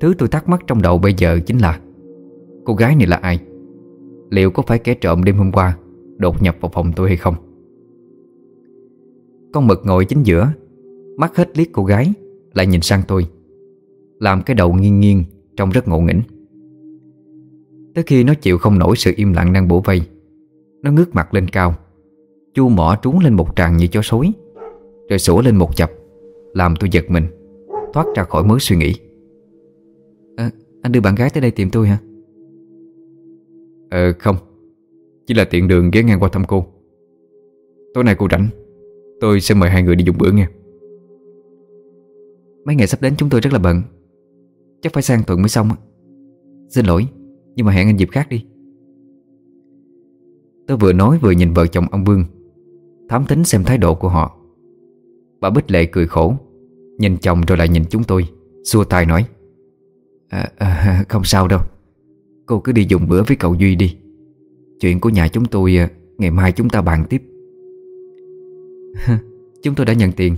Speaker 1: Thứ tôi thắc mắc trong đầu bây giờ chính là, Cô gái này là ai? Liệu có phải kẻ trộm đêm hôm qua Đột nhập vào phòng tôi hay không? Con mực ngồi chính giữa, Mắt hết liếc cô gái, Lại nhìn sang tôi. Làm cái đầu nghiêng nghiêng Trông rất ngộ nghĩnh. Tới khi nó chịu không nổi sự im lặng đang bổ vây Nó ngước mặt lên cao Chu mỏ trúng lên một tràng như chó sối Rồi sủa lên một chập Làm tôi giật mình Thoát ra khỏi mớ suy nghĩ. À, Anh đưa bạn gái tới đây tìm tôi hả? Ờ không Chỉ là tiện đường ghé ngang qua thăm cô. Tối nay cô rảnh Tôi sẽ mời hai người đi dùng bữa nghe. Mấy ngày sắp đến chúng tôi rất là bận Chắc phải sang tuần mới xong Xin lỗi. Nhưng mà hẹn anh dịp khác đi. Tôi vừa nói vừa nhìn vợ chồng ông Vương Thám tính xem thái độ của họ. Bà Bích Lệ cười khổ Nhìn chồng rồi lại nhìn chúng tôi Xua tay nói à, à, Không sao đâu Cô cứ đi dùng bữa với cậu Duy đi. Chuyện của nhà chúng tôi ờ, Ngày mai chúng ta bàn tiếp. Chúng tôi đã nhận tiền.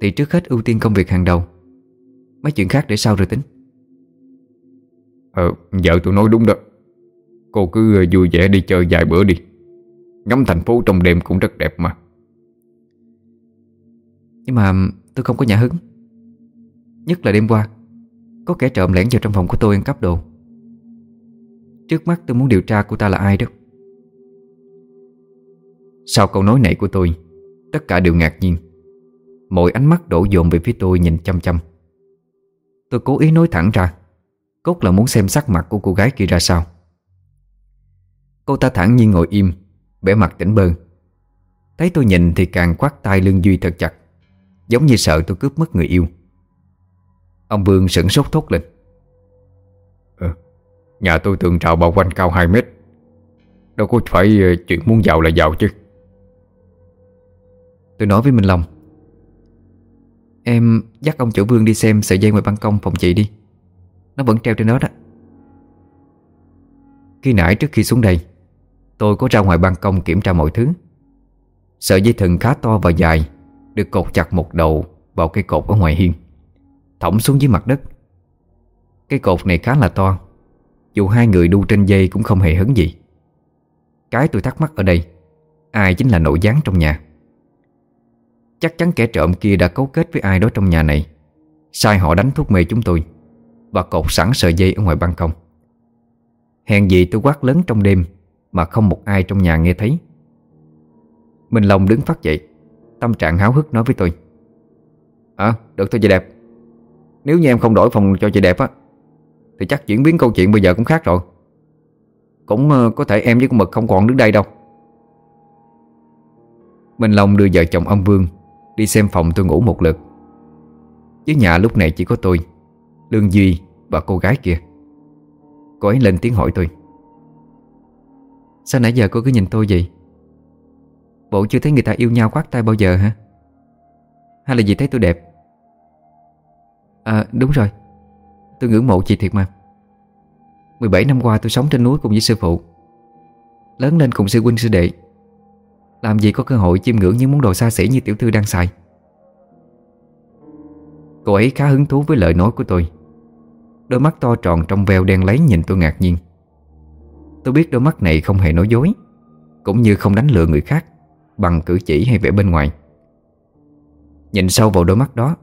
Speaker 1: Thì trước hết ưu tiên công việc hàng đầu. Mấy chuyện khác để sau rồi tính.
Speaker 2: Ờ, vợ tôi nói đúng đó. Cô cứ ờ, vui vẻ đi chơi vài bữa đi. Ngắm thành phố trong đêm cũng rất đẹp mà.
Speaker 1: Nhưng mà tôi không có nhà hứng. Nhất là đêm qua Có kẻ trộm lẻn vào trong phòng của tôi ăn cắp đồ Trước mắt tôi muốn điều tra cô ta là ai đó. Sau câu nói này của tôi Tất cả đều ngạc nhiên. Mọi ánh mắt đổ dồn về phía tôi nhìn chăm chăm. Tôi cố ý nói thẳng ra Cốt là muốn xem sắc mặt của cô gái kia ra sao. Cô ta thẳng nhiên ngồi im Bẻ mặt tỉnh bơ. Thấy tôi nhìn thì càng quát tay lưng Duy thật chặt Giống như sợ tôi cướp mất người yêu. Ông Vương sửng sốt thốt lên.
Speaker 2: Nhà tôi tường rào bao quanh cao 2 mét. Đâu có phải ờ, chuyện muốn giàu là giàu chứ.
Speaker 1: Tôi nói với Minh Long. Em dắt ông chủ Vương đi xem sợi dây ngoài ban công phòng chị đi nó vẫn treo trên đó đó. Khi nãy trước khi xuống đây, Tôi có ra ngoài ban công kiểm tra mọi thứ. Sợi dây thừng khá to và dài, Được cột chặt một đầu vào cây cột ở ngoài hiên, Thõng xuống dưới mặt đất. Cây cột này khá là to, dù hai người đu trên dây cũng không hề hấn gì. Cái tôi thắc mắc ở đây, Ai chính là nội gián trong nhà? Chắc chắn kẻ trộm kia đã cấu kết với ai đó trong nhà này. Sai họ đánh thuốc mê chúng tôi. Và cột sẵn sợi dây ở ngoài ban công. Hèn gì tôi quát lớn trong đêm Mà không một ai trong nhà nghe thấy. Minh Long đứng phát dậy, Tâm trạng háo hức nói với tôi. À được thôi chị đẹp. Nếu như em không đổi phòng cho chị đẹp á, thì chắc chuyển biến câu chuyện bây giờ cũng khác rồi. Cũng ờ, có thể em với con Mực không còn đứng đây đâu. Minh Long đưa vợ chồng ông Vương Đi xem phòng tôi ngủ một lượt. Dưới nhà lúc này chỉ có tôi. Lương Duy và cô gái kia. Cô ấy lên tiếng hỏi tôi. Sao nãy giờ cô cứ nhìn tôi vậy? Bộ chưa thấy người ta yêu nhau quát tay bao giờ hả? Hay là vì thấy tôi đẹp?
Speaker 3: À đúng rồi. Tôi ngưỡng mộ chị thiệt mà. 17 năm qua tôi sống trên núi cùng với sư phụ. Lớn lên cùng sư huynh sư đệ. Làm gì có cơ hội chiêm ngưỡng những món đồ xa xỉ như tiểu thư đang xài. Cô ấy khá hứng thú với lời nói của tôi. Đôi mắt to tròn trong veo đen lấy nhìn tôi ngạc nhiên. Tôi biết đôi mắt này không hề nói dối, Cũng như không đánh lừa người khác Bằng cử chỉ hay vẻ bên ngoài. Nhìn sâu vào đôi mắt đó,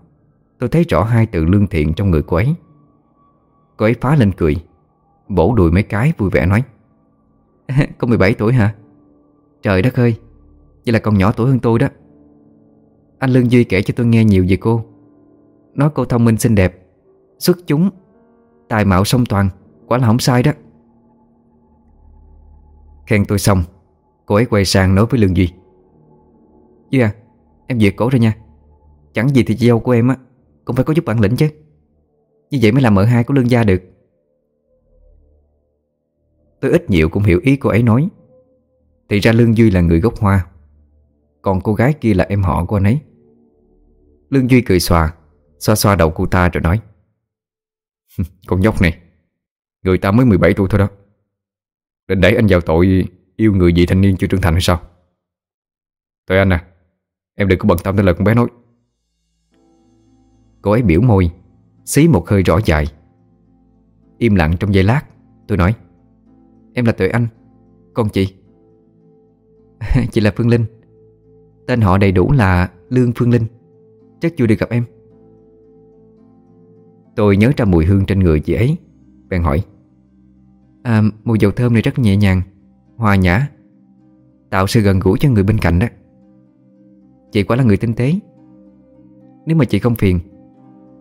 Speaker 3: Tôi thấy rõ hai từ lương thiện trong người cô ấy. Cô ấy phá lên cười, Bổ đùi mấy cái vui vẻ nói, Có 17 tuổi hả? Trời đất ơi Vậy là còn nhỏ tuổi hơn tôi đó. Anh Lương Duy kể cho tôi nghe nhiều về cô. Nói cô thông minh xinh đẹp, Xuất chúng Tài mạo song toàn. Quả là không sai đó. Khen tôi xong, Cô ấy quay sang nói với Lương Duy. Duy à Em về cổ rồi nha. Chẳng gì thì chị dâu của em á, Cũng phải có chút bản lĩnh chứ. Như vậy mới làm mợ hai của Lương gia được. Tôi ít nhiều cũng hiểu ý cô ấy nói. Thì ra Lương Duy là người gốc hoa. Còn cô gái kia là em họ của anh ấy. Lương Duy cười xòa, Xoa xoa đầu cô ta rồi nói. Con nhóc này, Người ta mới 17 tuổi thôi đó. Định đẩy anh vào tội Yêu người dị thanh niên chưa trưởng thành hay sao? Tôi anh à Em đừng có bận tâm tới lời con bé nói. Cô ấy biểu môi, Xí một hơi rõ dài. Im lặng trong giây lát, Tôi nói, Em là Tuệ Anh Còn chị. Chị là Phương Linh. Tên họ đầy đủ là Lương Phương Linh. Chắc chưa được gặp em. Tôi nhớ ra mùi hương trên người chị ấy. Bèn hỏi À mùi dầu thơm này rất nhẹ nhàng, Hòa nhã, Tạo sự gần gũi cho người bên cạnh đó. Chị quả là người tinh tế. Nếu mà chị không phiền,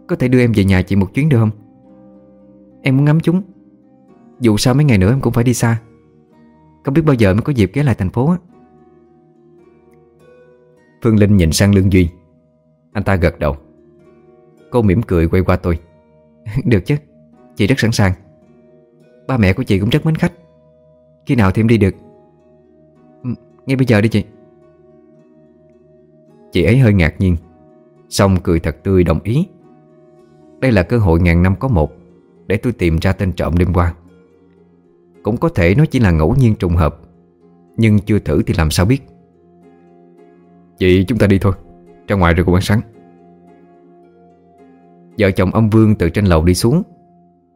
Speaker 3: Có thể đưa em về nhà chị một chuyến được không? Em muốn ngắm chúng. Dù sao mấy ngày nữa em cũng phải đi xa. Không biết bao giờ mới có dịp ghé lại thành phố á. Phương Linh nhìn sang Lương Duy. Anh ta gật đầu. Cô mỉm cười quay qua tôi. Được chứ, Chị rất sẵn sàng. Ba mẹ của chị cũng rất mến khách. Khi nào thì em đi được? Ừ, ngay bây giờ đi chị. Chị ấy hơi ngạc nhiên, Xong cười thật tươi đồng ý. Đây là cơ hội ngàn năm có một Để tôi tìm ra tên trộm đêm qua. Cũng có thể nó chỉ là ngẫu nhiên trùng hợp, Nhưng chưa thử thì làm sao biết.
Speaker 2: Chị chúng ta đi thôi, Ra ngoài rồi cùng ăn sáng.
Speaker 3: Vợ chồng ông Vương từ trên lầu đi xuống.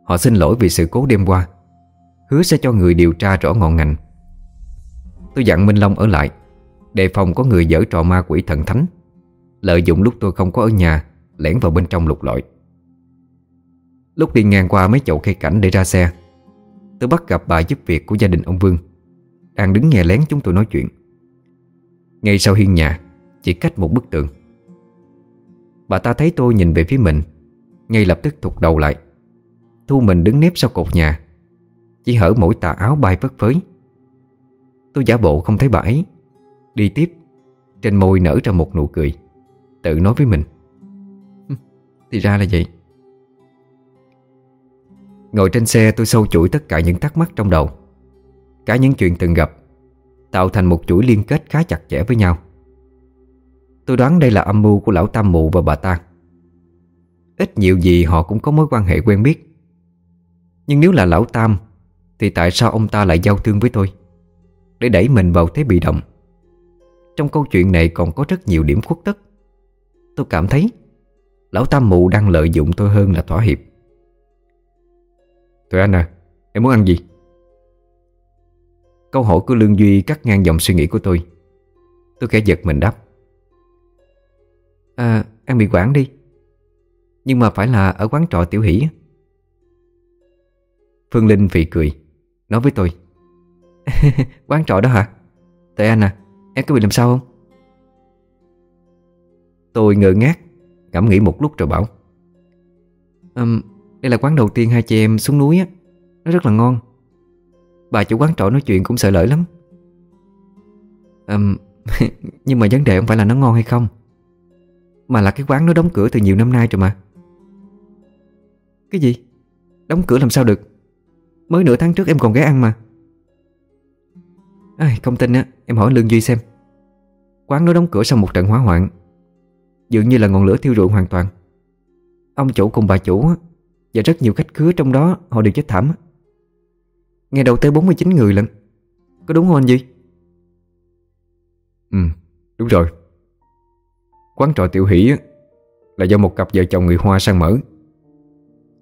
Speaker 3: Họ xin lỗi vì sự cố đêm qua. Hứa sẽ cho người điều tra rõ ngọn ngành. Tôi dặn Minh Long ở lại. Đề phòng có người dở trò ma quỷ thần thánh. Lợi dụng lúc tôi không có ở nhà, Lẻn vào bên trong lục lọi. Lúc đi ngang qua mấy chậu cây cảnh để ra xe, Tôi bắt gặp bà giúp việc của gia đình ông Vương, Đang đứng nghe lén chúng tôi nói chuyện. Ngay sau hiên nhà, Chỉ cách một bức tường. Bà ta thấy tôi nhìn về phía mình ngay lập tức thụt đầu lại. Thu mình đứng nếp sau cột nhà. Chỉ hở mỗi tà áo bay phất phới. Tôi giả bộ không thấy bà ấy. Đi tiếp. Trên môi nở ra một nụ cười. Tự nói với mình. Thì ra là vậy. Ngồi trên xe tôi sâu chuỗi tất cả những thắc mắc trong đầu. Cả những chuyện từng gặp, Tạo thành một chuỗi liên kết khá chặt chẽ với nhau. Tôi đoán đây là âm mưu của lão Tam Mụ và bà ta. Ít nhiều gì họ cũng có mối quan hệ quen biết. Nhưng nếu là lão Tam, Thì tại sao ông ta lại giao thương với tôi? Để đẩy mình vào thế bị động. Trong câu chuyện này còn có rất nhiều điểm khuất tất. Tôi cảm thấy Lão Tam Mụ đang lợi dụng tôi hơn là thỏa hiệp.
Speaker 2: Thôi anh à Em muốn ăn gì?
Speaker 3: Câu hỏi của Lương Duy cắt ngang dòng suy nghĩ của tôi. Tôi khẽ giật mình đáp. À ăn mì quảng đi. Nhưng mà phải là ở quán trọ Tiểu Hỷ. Phương Linh phì cười Nói với tôi Quán trọ đó hả? Tệ anh à Em có bị làm sao không? Tôi ngơ ngác Ngẫm nghĩ một lúc rồi bảo um, Đây là quán đầu tiên hai chị em xuống núi á Nó rất là ngon. Bà chủ quán trọ nói chuyện cũng sợ lỡ lắm. Um, Nhưng mà vấn đề không phải là nó ngon hay không Mà là cái quán nó đóng cửa từ nhiều năm nay rồi mà. Cái gì? Đóng cửa làm sao được? Mới nửa tháng trước em còn ghé ăn mà. Ai, Không tin á Em hỏi Lương Duy xem. Quán nó đóng cửa sau một trận hỏa hoạn. Dường như là ngọn lửa thiêu rụi hoàn toàn. Ông chủ cùng bà chủ Và rất nhiều khách khứa trong đó Họ đều chết thảm ngày đầu tới 49 người lận. Có đúng không anh Duy?
Speaker 2: Ừ đúng rồi. Quán trọ Tiểu Hỷ Là do một cặp vợ chồng người Hoa sang mở.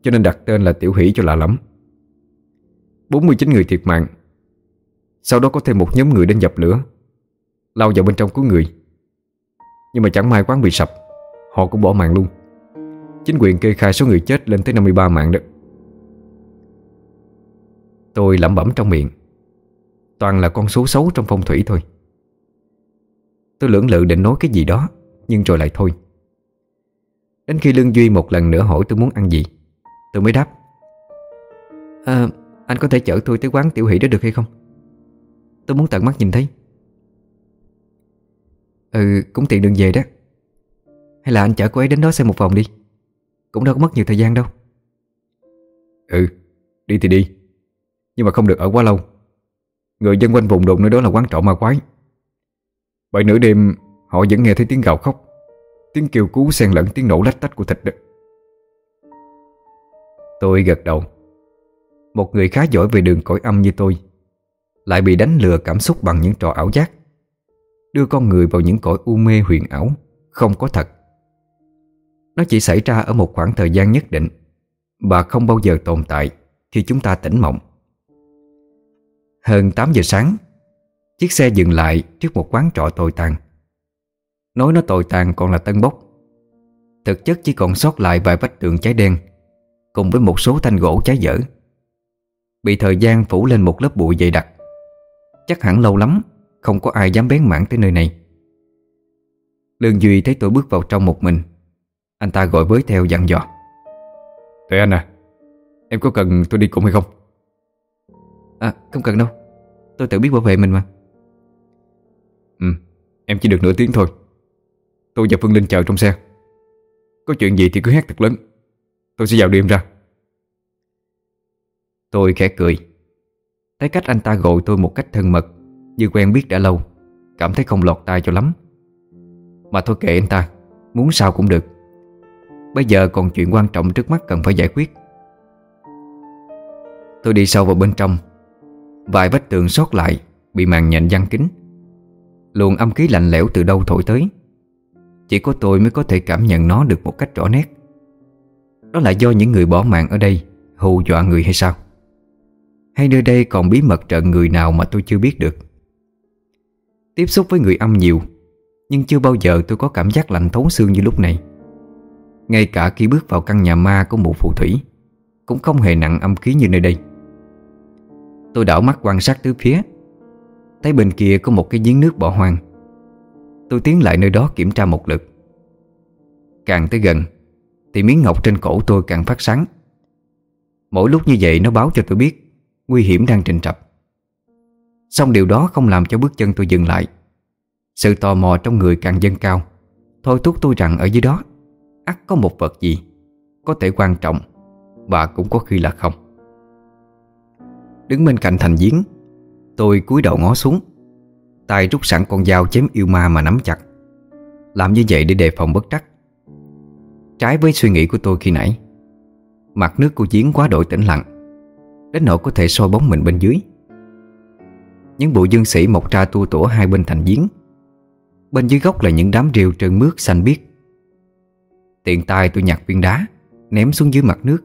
Speaker 2: Cho nên đặt tên là Tiểu Hỷ cho lạ lắm 49 người thiệt mạng. Sau đó có thêm một nhóm người đến dập lửa, Lao vào bên trong cứu người. Nhưng mà chẳng may quán bị sập, Họ cũng bỏ mạng luôn. Chính quyền kê khai số người chết lên tới 53 mạng đó.
Speaker 1: Tôi lẩm bẩm trong miệng, Toàn là con số xấu trong phong thủy thôi. Tôi lưỡng lự định nói cái gì đó, Nhưng rồi lại thôi. Đến khi Lương Duy một lần nữa hỏi tôi muốn ăn gì Tôi mới đáp. À, Anh có thể chở tôi tới quán tiểu hỷ đó được hay không? Tôi muốn tận mắt nhìn thấy. Ừ cũng tiện đường về đó. Hay là anh chở cô ấy đến đó xem một vòng đi. Cũng đâu có mất nhiều thời gian đâu.
Speaker 2: Ừ Đi thì đi. Nhưng mà không được ở quá lâu. Người dân quanh vùng đồn nơi đó là quán trọ ma quái. Bởi nửa đêm Họ vẫn nghe thấy tiếng gào khóc Tiếng kêu cứu xen lẫn tiếng nổ lách tách của thịt đó
Speaker 1: Tôi gật đầu. Một người khá giỏi về đường cõi âm như tôi, Lại bị đánh lừa cảm xúc bằng những trò ảo giác. Đưa con người vào những cõi u mê huyền ảo, Không có thật. Nó chỉ xảy ra ở một khoảng thời gian nhất định, Và không bao giờ tồn tại Khi chúng ta tỉnh mộng. Hơn 8 giờ sáng, Chiếc xe dừng lại trước một quán trọ tồi tàn. Nói nó tồi tàn còn là tân bốc. Thực chất chỉ còn sót lại vài vách tường cháy đen. Cùng với một số thanh gỗ cháy dở. Bị thời gian phủ lên một lớp bụi dày đặc. Chắc hẳn lâu lắm Không có ai dám bén mảng tới nơi này. Lương Duy thấy tôi bước vào trong một mình. Anh ta gọi với theo dặn dò.
Speaker 2: Tuệ anh à Em có cần tôi đi cùng hay không?
Speaker 3: À không cần đâu. Tôi tự biết bảo vệ mình mà.
Speaker 2: Ừ Em chỉ được nửa tiếng thôi. Tôi và Phương Linh chờ trong xe. Có chuyện gì thì cứ hét thật lớn Tôi sẽ vào đêm ra.
Speaker 1: Tôi khẽ cười. Thấy cách anh ta gọi tôi một cách thân mật, Như quen biết đã lâu, Cảm thấy không lọt tai cho lắm. Mà thôi kệ anh ta, Muốn sao cũng được. Bây giờ còn chuyện quan trọng trước mắt cần phải giải quyết. Tôi đi sâu vào bên trong. Vài vách tường sót lại, Bị màn nhện giăng kín. Luồng âm khí lạnh lẽo từ đâu thổi tới? Chỉ có tôi mới có thể cảm nhận nó được một cách rõ nét. Đó là do những người bỏ mạng ở đây Hù dọa người hay sao? Hay nơi đây còn bí mật trận người nào mà tôi chưa biết được? Tiếp xúc với người âm nhiều, Nhưng chưa bao giờ tôi có cảm giác lạnh thấu xương như lúc này. Ngay cả khi bước vào căn nhà ma của mụ phù thủy, Cũng không hề nặng âm khí như nơi đây. Tôi đảo mắt quan sát tứ phía, Thấy bên kia có một cái giếng nước bỏ hoang. Tôi tiến lại nơi đó kiểm tra một lượt. Càng tới gần thì miếng ngọc trên cổ tôi càng phát sáng. Mỗi lúc như vậy nó báo cho tôi biết Nguy hiểm đang trình trập. Xong điều đó không làm cho bước chân tôi dừng lại. Sự tò mò trong người càng dâng cao. Thôi thúc tôi rằng ở dưới đó, ắt có một vật gì, Có thể quan trọng Và cũng có khi là không. Đứng bên cạnh thành giếng, Tôi cúi đầu ngó xuống. Tay rút sẵn con dao chém yêu ma mà nắm chặt. Làm như vậy để đề phòng bất trắc. Trái với suy nghĩ của tôi khi nãy. Mặt nước của giếng quá đổi tĩnh lặng, Đến nỗi có thể soi bóng mình bên dưới. Những bộ dương sĩ mọc ra tua tủa hai bên thành giếng. Bên dưới gốc là những đám rêu trơn mướt xanh biếc. Tiện tay tôi nhặt viên đá, Ném xuống dưới mặt nước,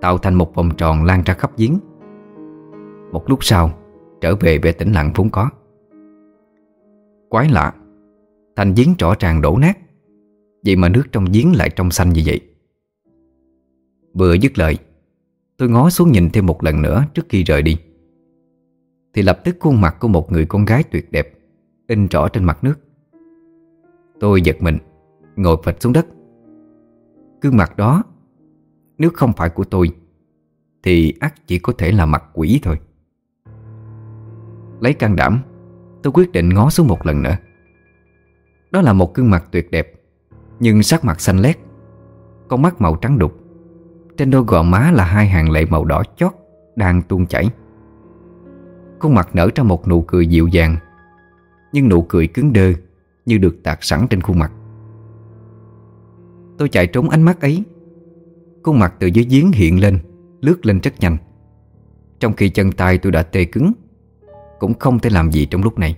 Speaker 1: Tạo thành một vòng tròn lan ra khắp giếng. Một lúc sau, Trở về vẻ tĩnh lặng vốn có. Quái lạ, Thành giếng rõ ràng đổ nát. Vậy mà nước trong giếng lại trong xanh như vậy. Vừa dứt lời, Tôi ngó xuống nhìn thêm một lần nữa Trước khi rời đi. Thì lập tức khuôn mặt của một người con gái tuyệt đẹp In rõ trên mặt nước. Tôi giật mình, Ngồi phịch xuống đất. Gương mặt đó, Nếu không phải của tôi, Thì ắt chỉ có thể là mặt quỷ thôi. Lấy can đảm, Tôi quyết định ngó xuống một lần nữa. Đó là một gương mặt tuyệt đẹp nhưng sắc mặt xanh lét, Con mắt màu trắng đục. Trên đôi gò má là hai hàng lệ màu đỏ chót Đang tuôn chảy. Khuôn mặt nở ra một nụ cười dịu dàng, Nhưng nụ cười cứng đơ Như được tạc sẵn trên khuôn mặt. Tôi chạy trốn ánh mắt ấy.
Speaker 3: Khuôn mặt từ dưới giếng hiện lên, Lướt lên rất nhanh. Trong khi chân tay tôi đã tê cứng, Cũng không thể làm gì trong lúc này.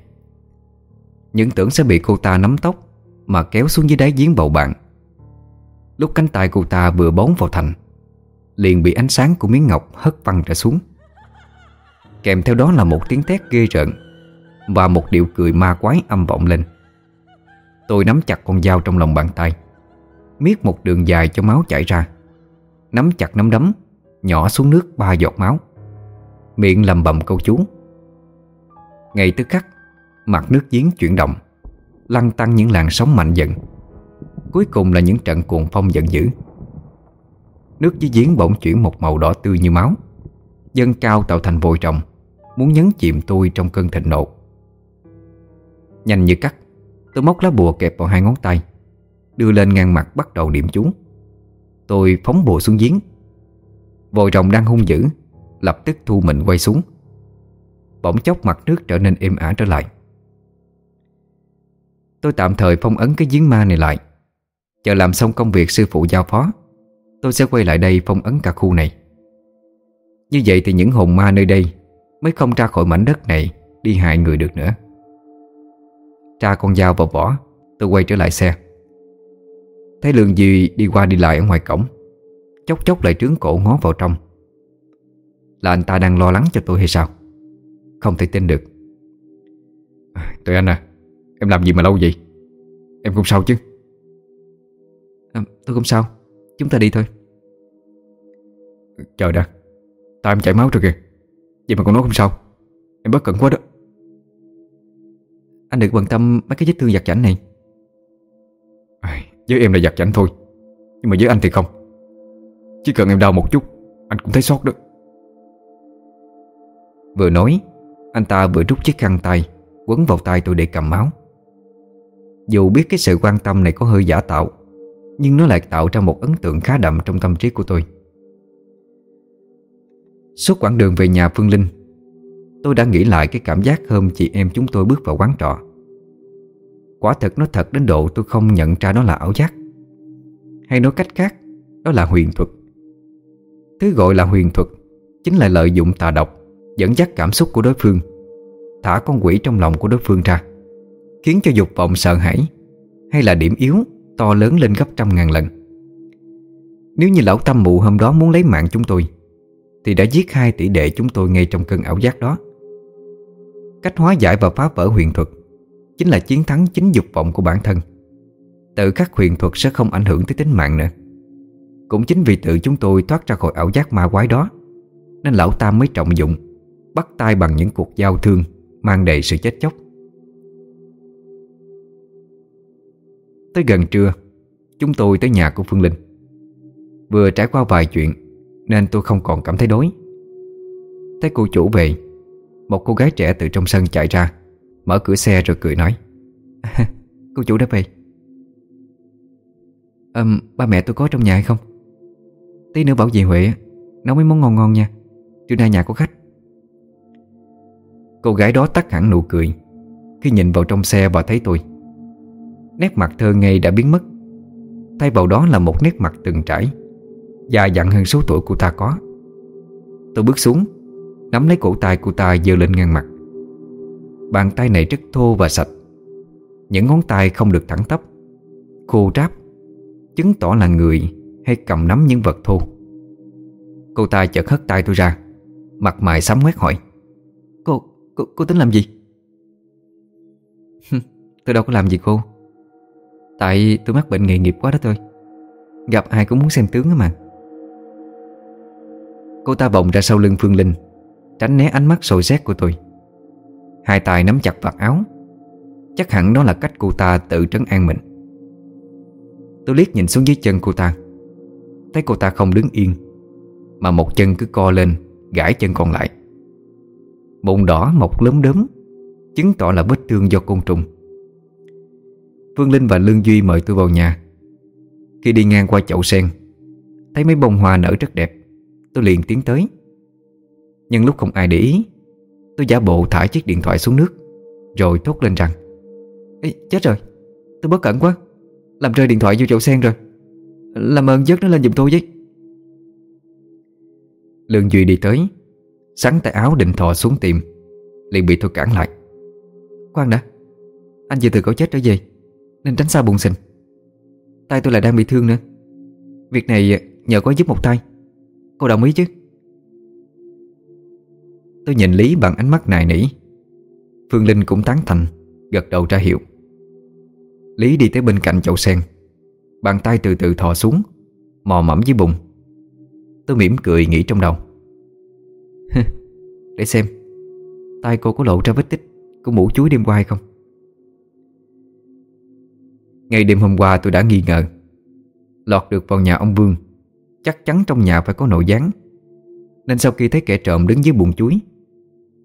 Speaker 3: Những tưởng sẽ bị cô ta nắm tóc. Mà kéo xuống dưới đáy giếng bầu bạn. Lúc cánh tay cô ta vừa bón vào thành, Liền bị ánh sáng của miếng ngọc hất văng ra xuống. Kèm theo đó là một tiếng tét ghê rợn Và một điệu cười ma quái âm vọng lên. Tôi nắm chặt con dao trong lòng bàn tay, Miết một đường dài cho máu chảy ra. Nắm chặt nắm đấm, Nhỏ xuống nước ba giọt máu. Miệng lầm bầm câu chú. Ngay tức khắc, Mặt nước giếng chuyển động. Lăn tăng những làn sóng mạnh dần. Cuối cùng là những trận cuồng phong giận dữ. Nước dưới giếng bỗng chuyển một màu đỏ tươi như máu. Dâng cao tạo thành vội trọng Muốn nhấn chìm tôi trong cơn thịnh nộ. Nhanh như cắt, Tôi móc lá bùa kẹp vào hai ngón tay, Đưa lên ngang mặt bắt đầu điểm chú. Tôi phóng bùa xuống giếng. Vội rồng đang hung dữ, Lập tức thu mình quay xuống. Bỗng chốc mặt nước trở nên êm ả trở lại. Tôi tạm thời phong ấn cái giếng ma này lại. Chờ làm xong công việc sư phụ giao phó, Tôi sẽ quay lại đây phong ấn cả khu này. Như vậy thì những hồn ma nơi đây Mới không ra khỏi mảnh đất này Đi hại người được nữa. Tra con dao vào vỏ, Tôi quay trở lại xe. Thấy Lương Duy đi qua đi lại ở ngoài cổng, Chốc chốc lại trướng cổ ngó vào trong. Là anh ta đang lo lắng cho tôi hay sao? Không thể tin được.
Speaker 2: Tụi anh à Em làm gì mà lâu vậy? Em không sao chứ?
Speaker 3: À, Tôi không sao. Chúng ta đi thôi.
Speaker 2: Trời đã Tai em chảy máu rồi kìa. Vậy mà còn nói không sao. Em bất cẩn quá đó.
Speaker 3: Anh đừng quan tâm mấy cái vết thương giặt chảnh này.
Speaker 2: À, Với em là giặt chảnh thôi. Nhưng mà với anh thì không. Chỉ cần em đau một chút Anh cũng thấy sót đó.
Speaker 3: Vừa nói Anh ta vừa rút chiếc khăn tay Quấn vào tay tôi để cầm máu dù biết cái sự quan tâm này có hơi giả tạo, Nhưng nó lại tạo ra một ấn tượng khá đậm trong tâm trí của tôi. Suốt quãng đường về nhà Phương Linh, Tôi đã nghĩ lại cái cảm giác hôm chị em chúng tôi bước vào quán trọ. Quả thật nó thật đến độ tôi không nhận ra nó là ảo giác, Hay nói cách khác, Đó là huyền thuật. Thứ gọi là huyền thuật Chính là lợi dụng tà độc, Dẫn dắt cảm xúc của đối phương, Thả con quỷ trong lòng của đối phương ra. Khiến cho dục vọng sợ hãi, Hay là điểm yếu To lớn lên gấp trăm ngàn lần. Nếu như lão tâm mụ hôm đó muốn lấy mạng chúng tôi, Thì đã giết hai tỷ đệ chúng tôi ngay trong cơn ảo giác đó. Cách hóa giải và phá vỡ huyền thuật Chính là chiến thắng chính dục vọng của bản thân. Tự khắc huyền thuật sẽ không ảnh hưởng tới tính mạng nữa. Cũng chính vì tự chúng tôi thoát ra khỏi ảo giác ma quái đó, Nên lão Tam mới trọng dụng, Bắt tay bằng những cuộc giao thương, Mang đầy sự chết chóc. Tới gần trưa Chúng tôi tới nhà của Phương Linh. Vừa trải qua vài chuyện Nên tôi không còn cảm thấy đói. Thấy cô chủ về Một cô gái trẻ từ trong sân chạy ra Mở cửa xe rồi cười nói Cô chủ đã về. À, Ba mẹ tôi có trong nhà hay không? Tí nữa bảo dì Huệ Nấu mấy món ngon ngon nha Trưa nay nhà có khách. Cô gái đó tắt hẳn nụ cười Khi nhìn vào trong xe và thấy tôi. Nét mặt thơ ngây đã biến mất. Thay vào đó là một nét mặt từng trải già dặn hơn số tuổi cô ta có. Tôi bước xuống Nắm lấy cổ tay cô ta dơ lên ngang mặt. Bàn tay này rất thô và sạch Những ngón tay không được thẳng tắp Khô ráp Chứng tỏ là người hay cầm nắm những vật thô. Cô ta chợt hất tay tôi ra Mặt mày sám quét hỏi Cô, cô, cô tính làm gì? tôi đâu có làm gì cô. Tại tôi mắc bệnh nghề nghiệp quá đó thôi. Gặp ai cũng muốn xem tướng á mà. Cô ta vòng ra sau lưng Phương Linh, Tránh né ánh mắt sồi xét của tôi. Hai tay nắm chặt vạt áo. Chắc hẳn đó là cách cô ta tự trấn an mình. Tôi liếc nhìn xuống dưới chân cô ta. Thấy cô ta không đứng yên, Mà một chân cứ co lên, Gãi chân còn lại. Bụng đỏ mọc lớn đớm Chứng tỏ là vết thương do côn trùng. Phương Linh và Lương Duy mời tôi vào nhà. Khi đi ngang qua chậu sen Thấy mấy bông hoa nở rất đẹp. Tôi liền tiến tới. Nhưng lúc không ai để ý Tôi giả bộ thả chiếc điện thoại xuống nước Rồi thốt lên rằng Ê, chết rồi, tôi bất cẩn quá Làm rơi điện thoại vô chậu sen rồi. Làm ơn dớt nó lên giùm tôi với. Lương Duy đi tới Sắn tay áo định thò xuống tìm liền bị tôi cản lại. Khoan đã Anh vừa từ cõi chết trở về nên tránh xa bụng xình. Tay tôi lại đang bị thương nữa. Việc này nhờ có giúp một tay. Cô đồng ý chứ? Tôi nhìn Lý bằng ánh mắt nài nỉ. Phương Linh cũng tán thành, Gật đầu ra hiệu. Lý đi tới bên cạnh chậu sen. Bàn tay từ từ thò xuống, Mò mẫm dưới bụng Tôi mỉm cười nghĩ trong đầu. Để xem, tay cô có lộ ra vết tích Của mũ chuối đêm qua hay không? Ngày đêm hôm qua tôi đã nghi ngờ. Lọt được vào nhà ông Vương, Chắc chắn trong nhà phải có nội gián. Nên sau khi thấy kẻ trộm đứng dưới bùn chuối,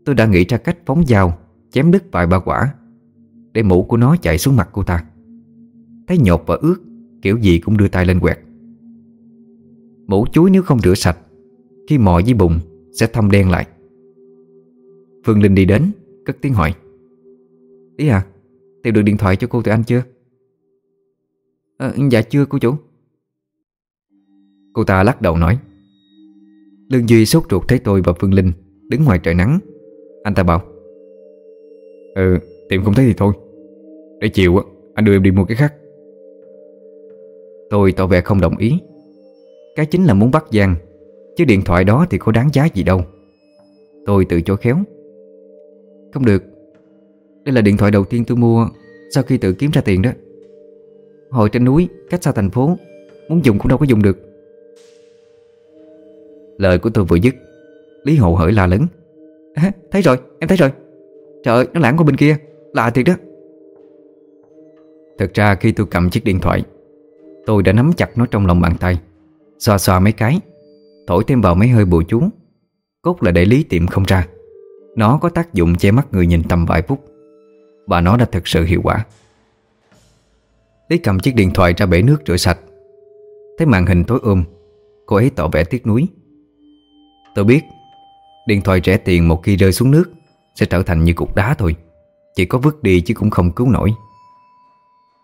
Speaker 3: Tôi đã nghĩ ra cách phóng dao, Chém đứt vài ba quả, Để mũ của nó chạy xuống mặt cô ta. Thấy nhột và ướt, Kiểu gì cũng đưa tay lên quẹt. Mũ chuối nếu không rửa sạch, Khi mò dưới bùn Sẽ thâm đen lại. Phương Linh đi đến, Cất tiếng hỏi. Ý à Tìm được điện thoại cho cô tụi anh chưa? À, Dạ chưa cô chủ. Cô ta lắc đầu nói. Lương Duy sốt ruột thấy tôi và Phương Linh Đứng ngoài trời nắng. Anh ta bảo ờ, Ừ tìm không thấy thì thôi. Để chiều anh đưa em đi mua cái khác. Tôi tỏ vẻ không đồng ý. Cái chính là muốn bắt Giang Chứ điện thoại đó thì có đáng giá gì đâu. Tôi tự chối khéo. Không được. Đây là điện thoại đầu tiên tôi mua Sau khi tự kiếm ra tiền đó. Hồi trên núi, cách xa thành phố Muốn dùng cũng đâu có dùng được. Lời của tôi vừa dứt Lý Hậu hởi la lớn. À, Thấy rồi, em thấy rồi. Trời ơi, nó lãng qua bên kia Lạ thiệt đó. Thật ra khi tôi cầm chiếc điện thoại Tôi đã nắm chặt nó trong lòng bàn tay Xoa xoa mấy cái Thổi thêm vào mấy hơi bùa chú. Cốt là để Lý tìm không ra. Nó có tác dụng che mắt người nhìn tầm vài phút. Và nó đã thực sự hiệu quả. Lý cầm chiếc điện thoại ra bể nước rửa sạch. Thấy màn hình tối ôm Cô ấy tỏ vẻ tiếc nuối. Tôi biết Điện thoại rẻ tiền một khi rơi xuống nước Sẽ trở thành như cục đá thôi. Chỉ có vứt đi chứ cũng không cứu nổi.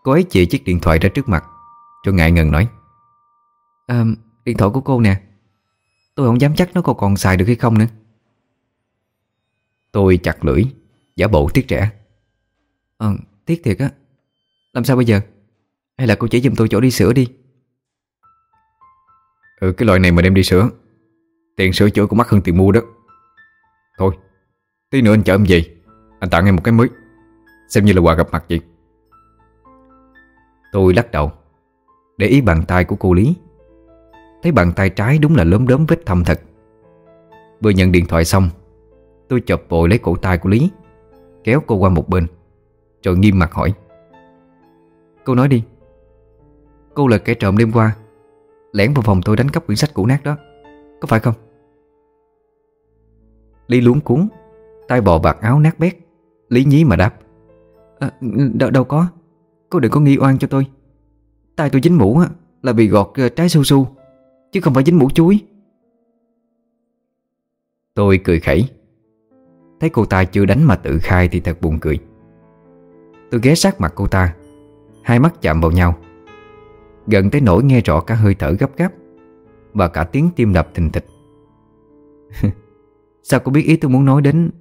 Speaker 3: Cô ấy chỉ chiếc điện thoại ra trước mặt Rồi ngại ngần nói. À, Điện thoại của cô nè. Tôi không dám chắc nó còn còn xài được hay không nữa. Tôi chặt lưỡi Giả bộ tiếc trẻ Ờ tiếc thiệt á. Làm sao bây giờ hay là cô chỉ giùm tôi chỗ đi sửa đi?
Speaker 2: Ừ cái loại này mà đem đi sửa. Tiền sửa chữa cũng mắc hơn tiền mua đó. Thôi, Tí nữa anh chở em về. Anh tặng em một cái mới. Xem như là quà gặp mặt vậy
Speaker 3: Tôi lắc đầu, Để ý bàn tay của cô Lý. Thấy bàn tay trái đúng là lớn đốm vết thâm thật. Vừa nhận điện thoại xong, Tôi chộp vội lấy cổ tay của Lý, Kéo cô qua một bên, Rồi nghiêm mặt hỏi. Cô nói đi Cô là kẻ trộm đêm qua. Lẻn vào phòng tôi đánh cắp quyển sách cũ nát đó. Có phải không? Lý luống cuốn tay bò bạc áo nát bét. Lý nhí mà đáp ờ, à, đâu, đâu có. Cô đừng có nghi oan cho tôi. Tay tôi dính mũ là bị gọt ờ, trái su su Chứ không phải dính mũ chuối. Tôi cười khẩy. Thấy cô ta chưa đánh mà tự khai thì thật buồn cười. Tôi ghé sát mặt cô ta. Hai mắt chạm vào nhau. Gần tới nỗi nghe rõ cả hơi thở gấp gáp Và cả tiếng tim đập thình thịch. Sao cô biết ý tôi muốn nói đến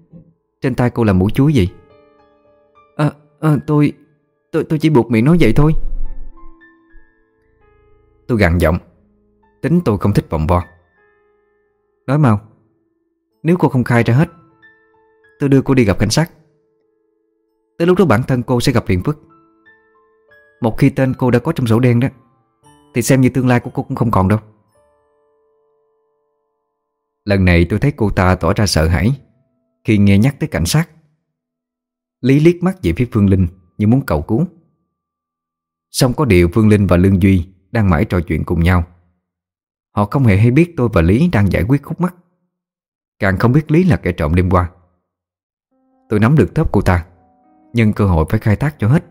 Speaker 3: Trên tay cô là mũ chuối gì À, à tôi Tôi tôi chỉ buộc miệng nói vậy thôi. Tôi gằn giọng. Tính tôi không thích vòng vo. Nói mau Nếu cô không khai ra hết Tôi đưa cô đi gặp cảnh sát. Tới lúc đó bản thân cô sẽ gặp phiền phức Một khi tên cô đã có trong sổ đen đó thì xem như tương lai của cô cũng không còn đâu. Lần này tôi thấy cô ta tỏ ra sợ hãi Khi nghe nhắc tới cảnh sát. Lý liếc mắt về phía Phương Linh Như muốn cầu cứu. Xong có điều Phương Linh và Lương Duy Đang mãi trò chuyện cùng nhau. Họ không hề hay biết tôi và Lý đang giải quyết khúc mắc. Càng không biết Lý là kẻ trộm đêm qua. Tôi nắm được thớp cô ta, Nhưng cơ hội phải khai thác cho hết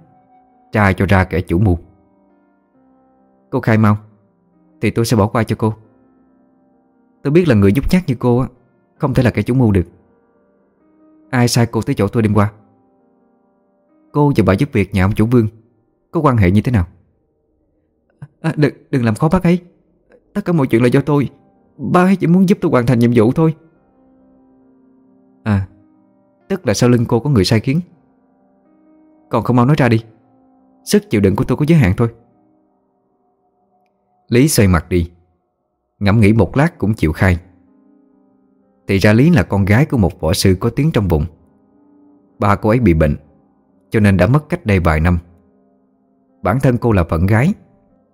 Speaker 3: Trai cho ra kẻ chủ mưu. Cô khai mau Thì tôi sẽ bỏ qua cho cô. Tôi biết là người giúp nhát như cô á Không thể là kẻ chủ mưu được. Ai sai cô tới chỗ tôi đêm qua? Cô và bà giúp việc nhà ông chủ vương Có quan hệ như thế nào? À, Đừng đừng làm khó bác ấy. Tất cả mọi chuyện là do tôi. Ba ấy chỉ muốn giúp tôi hoàn thành nhiệm vụ thôi. À Tức là sau lưng cô có người sai khiến. Còn không mau nói ra đi. Sức chịu đựng của tôi có giới hạn thôi. Lý xoay mặt đi. Ngẫm nghĩ một lát cũng chịu khai. Thì ra Lý là con gái của một võ sư có tiếng trong vùng Ba cô ấy bị bệnh, Cho nên đã mất cách đây vài năm. Bản thân cô là phận gái,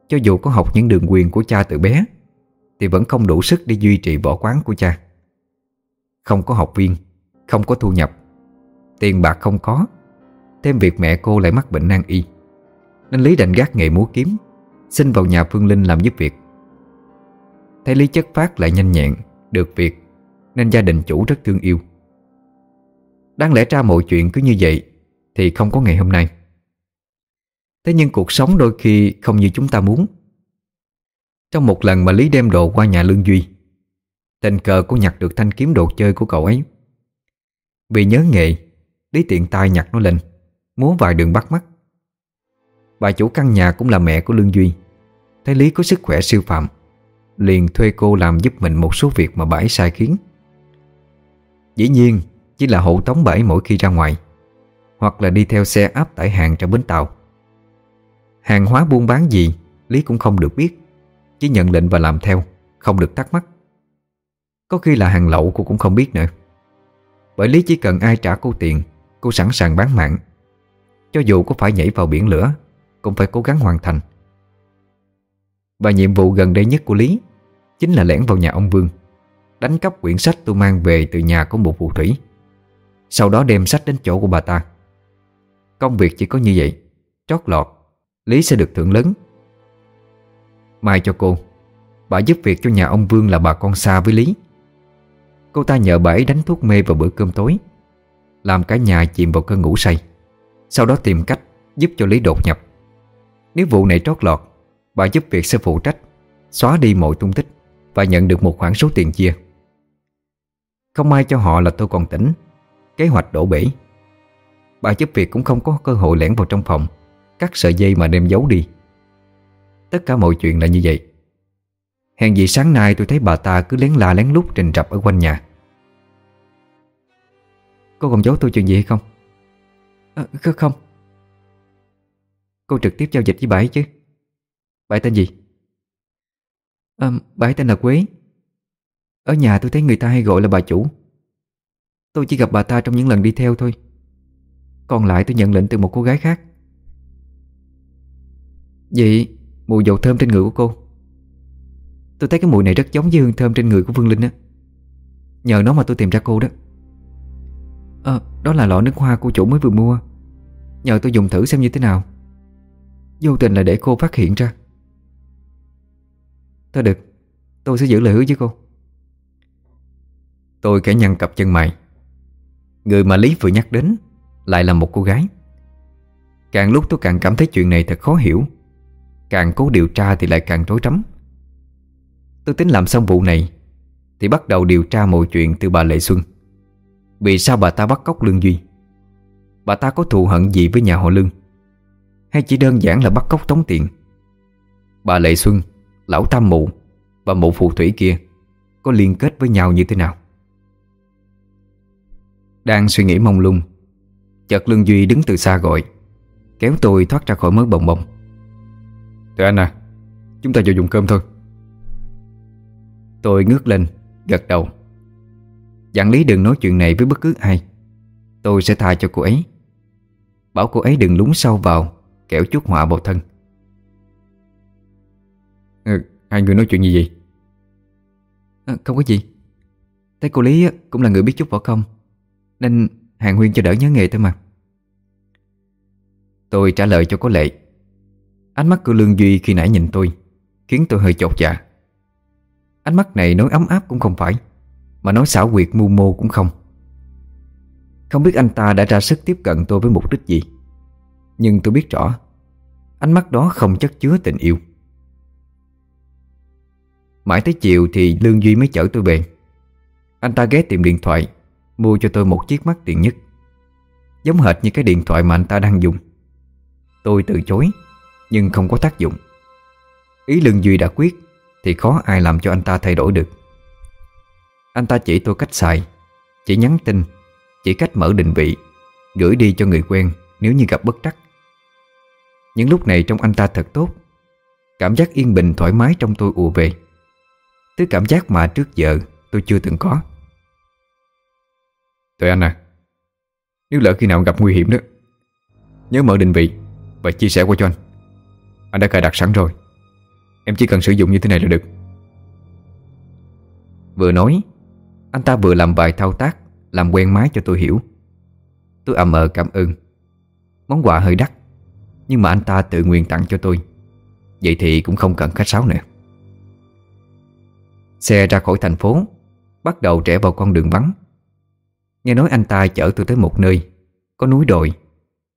Speaker 3: Cho dù có học những đường quyền của cha từ bé, Thì vẫn không đủ sức để duy trì võ quán của cha. Không có học viên, Không có thu nhập, Tiền bạc không có, Thêm việc mẹ cô lại mắc bệnh nan y. Nên Lý đành gác nghề múa kiếm. Xin vào nhà Phương Linh làm giúp việc. Thấy Lý chất phát lại nhanh nhẹn, Được việc, Nên gia đình chủ rất thương yêu. Đáng lẽ ra mọi chuyện cứ như vậy Thì không có ngày hôm nay. Thế nhưng cuộc sống đôi khi không như chúng ta muốn. Trong một lần mà Lý đem đồ qua nhà Lương Duy, Tình cờ cô nhặt được thanh kiếm đồ chơi của cậu ấy. Vì nhớ nghệ Lý tiện tay nhặt nó lên, Múa vài đường bắt mắt. Bà chủ căn nhà cũng là mẹ của Lương Duy. Thấy Lý có sức khỏe siêu phạm Liền thuê cô làm giúp mình một số việc mà bà ấy sai khiến. Dĩ nhiên, Chỉ là hộ tống bà ấy mỗi khi ra ngoài, Hoặc là đi theo xe áp tải hàng ra bến tàu. Hàng hóa buôn bán gì, Lý cũng không được biết, Chỉ nhận lệnh và làm theo, Không được thắc mắc. Có khi là hàng lậu cô cũng không biết nữa. Bởi Lý chỉ cần ai trả cô tiền, Cô sẵn sàng bán mạng. Cho dù có phải nhảy vào biển lửa, Cũng phải cố gắng hoàn thành. Và nhiệm vụ gần đây nhất của Lý Chính là lẻn vào nhà ông Vương, Đánh cắp quyển sách tôi mang về từ nhà của một phù thủy. Sau đó đem sách đến chỗ của bà ta. Công việc chỉ có như vậy Trót lọt, Lý sẽ được thưởng lớn. Mai cho cô, Bà giúp việc cho nhà ông Vương là bà con xa với Lý. Cô ta nhờ bà ấy đánh thuốc mê vào bữa cơm tối, Làm cả nhà chìm vào cơn ngủ say, Sau đó tìm cách giúp cho Lý đột nhập. Nếu vụ này trót lọt Bà giúp việc sẽ phụ trách Xóa đi mọi tung tích Và nhận được một khoản số tiền chia. Không may cho họ là tôi còn tỉnh. Kế hoạch đổ bể. Bà giúp việc cũng không có cơ hội lẻn vào trong phòng Cắt sợi dây mà đem giấu đi. Tất cả mọi chuyện là như vậy. Hèn gì sáng nay tôi thấy bà ta cứ lén la lén lút trình rập ở quanh nhà. Cô còn giấu tôi chuyện gì hay không? À, không. Cô trực tiếp giao dịch với bà ấy chứ. Bà tên gì? Ờ, à, bà ấy tên là Quế. Ở nhà tôi thấy người ta hay gọi là bà chủ. Tôi chỉ gặp bà ta trong những lần đi theo thôi. Còn lại tôi nhận lệnh từ một cô gái khác. Vậy mùi dầu thơm trên người của cô. Tôi thấy cái mùi này rất giống với hương thơm trên người của Vương Linh á. Nhờ nó mà tôi tìm ra cô đó. À, đó là lọ nước hoa của chủ mới vừa mua. Nhờ tôi dùng thử xem như thế nào. Vô tình là để cô phát hiện ra. Thôi được, Tôi sẽ giữ lời hứa với cô. Tôi kẻ nhăn cặp chân mày. Người mà Lý vừa nhắc đến Lại là một cô gái. Càng lúc tôi càng cảm thấy chuyện này thật khó hiểu. Càng cố điều tra thì lại càng rối rắm. Tôi tính làm xong vụ này Thì bắt đầu điều tra mọi chuyện từ bà Lệ Xuân. Vì sao bà ta bắt cóc Lương Duy? Bà ta có thù hận gì với nhà họ Lương? Hay chỉ đơn giản là bắt cóc tống tiền? Bà Lệ Xuân Lão Tam Mụ Và mụ phù thủy kia Có liên kết với nhau như thế nào? Đang suy nghĩ mông lung Chợt Lương Duy đứng từ xa gọi Kéo tôi thoát ra khỏi mớ bồng bồng. Tụi anh à Chúng ta vào dùng cơm thôi. Tôi ngước lên Gật đầu. Dặn Lý đừng nói chuyện này với bất cứ ai. Tôi sẽ tha cho cô ấy. Bảo cô ấy đừng lúng sâu vào Kẻo chút họa vào thân Hai người nói chuyện gì vậy? À, Không có gì. Thấy cô Lý cũng là người biết chút võ công Nên hàng huyên cho đỡ nhớ nghề thôi mà. Tôi trả lời cho có lệ. Ánh mắt của Lương Duy khi nãy nhìn tôi Khiến tôi hơi chột dạ. Ánh mắt này nói ấm áp cũng không phải Mà nói xảo quyệt mưu mô cũng không. Không biết anh ta đã ra sức tiếp cận tôi với mục đích gì Nhưng tôi biết rõ Ánh mắt đó không chất chứa tình yêu Mãi tới chiều thì Lương Duy mới chở tôi về. Anh ta ghé tìm điện thoại, Mua cho tôi một chiếc mắt tiện nhất. Giống hệt như cái điện thoại mà anh ta đang dùng. Tôi từ chối, Nhưng không có tác dụng. Ý Lương Duy đã quyết, Thì khó ai làm cho anh ta thay đổi được. Anh ta chỉ tôi cách xài, Chỉ nhắn tin, Chỉ cách mở định vị, Gửi đi cho người quen nếu như gặp bất trắc. Những lúc này trong anh ta thật tốt. Cảm giác yên bình thoải mái trong tôi ùa về. Thứ cảm giác mà trước giờ tôi chưa từng có.
Speaker 2: Tụi anh à Nếu lỡ khi nào gặp nguy hiểm đó, Nhớ mở định vị Và chia sẻ qua cho anh. Anh đã cài đặt sẵn rồi. Em chỉ cần sử dụng như thế này là được.
Speaker 3: Vừa nói, Anh ta vừa làm vài thao tác, Làm quen máy cho tôi hiểu. Tôi ầm ờ cảm ơn. Món quà hơi đắt, Nhưng mà anh ta tự nguyện tặng cho tôi. Vậy thì cũng không cần khách sáo nữa. Xe ra khỏi thành phố Bắt đầu rẽ vào con đường vắng. Nghe nói anh ta chở tôi tới một nơi Có núi đồi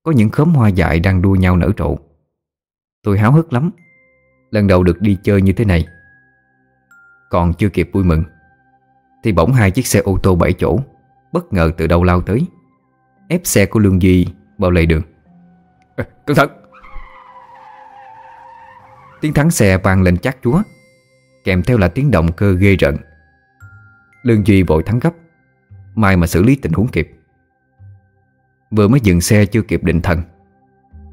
Speaker 3: Có những khóm hoa dại đang đua nhau nở rộ. Tôi háo hức lắm Lần đầu được đi chơi như thế này. Còn chưa kịp vui mừng Thì bỗng hai chiếc xe ô tô bảy chỗ Bất ngờ từ đâu lao tới Ép xe của Lương Duy vào lề đường.
Speaker 2: À, Cẩn thận.
Speaker 3: Tiếng thắng xe vang lên chắc chúa Kèm theo là tiếng động cơ ghê rợn. Lương Duy vội thắng gấp, Mai mà xử lý tình huống kịp. Vừa mới dừng xe chưa kịp định thần,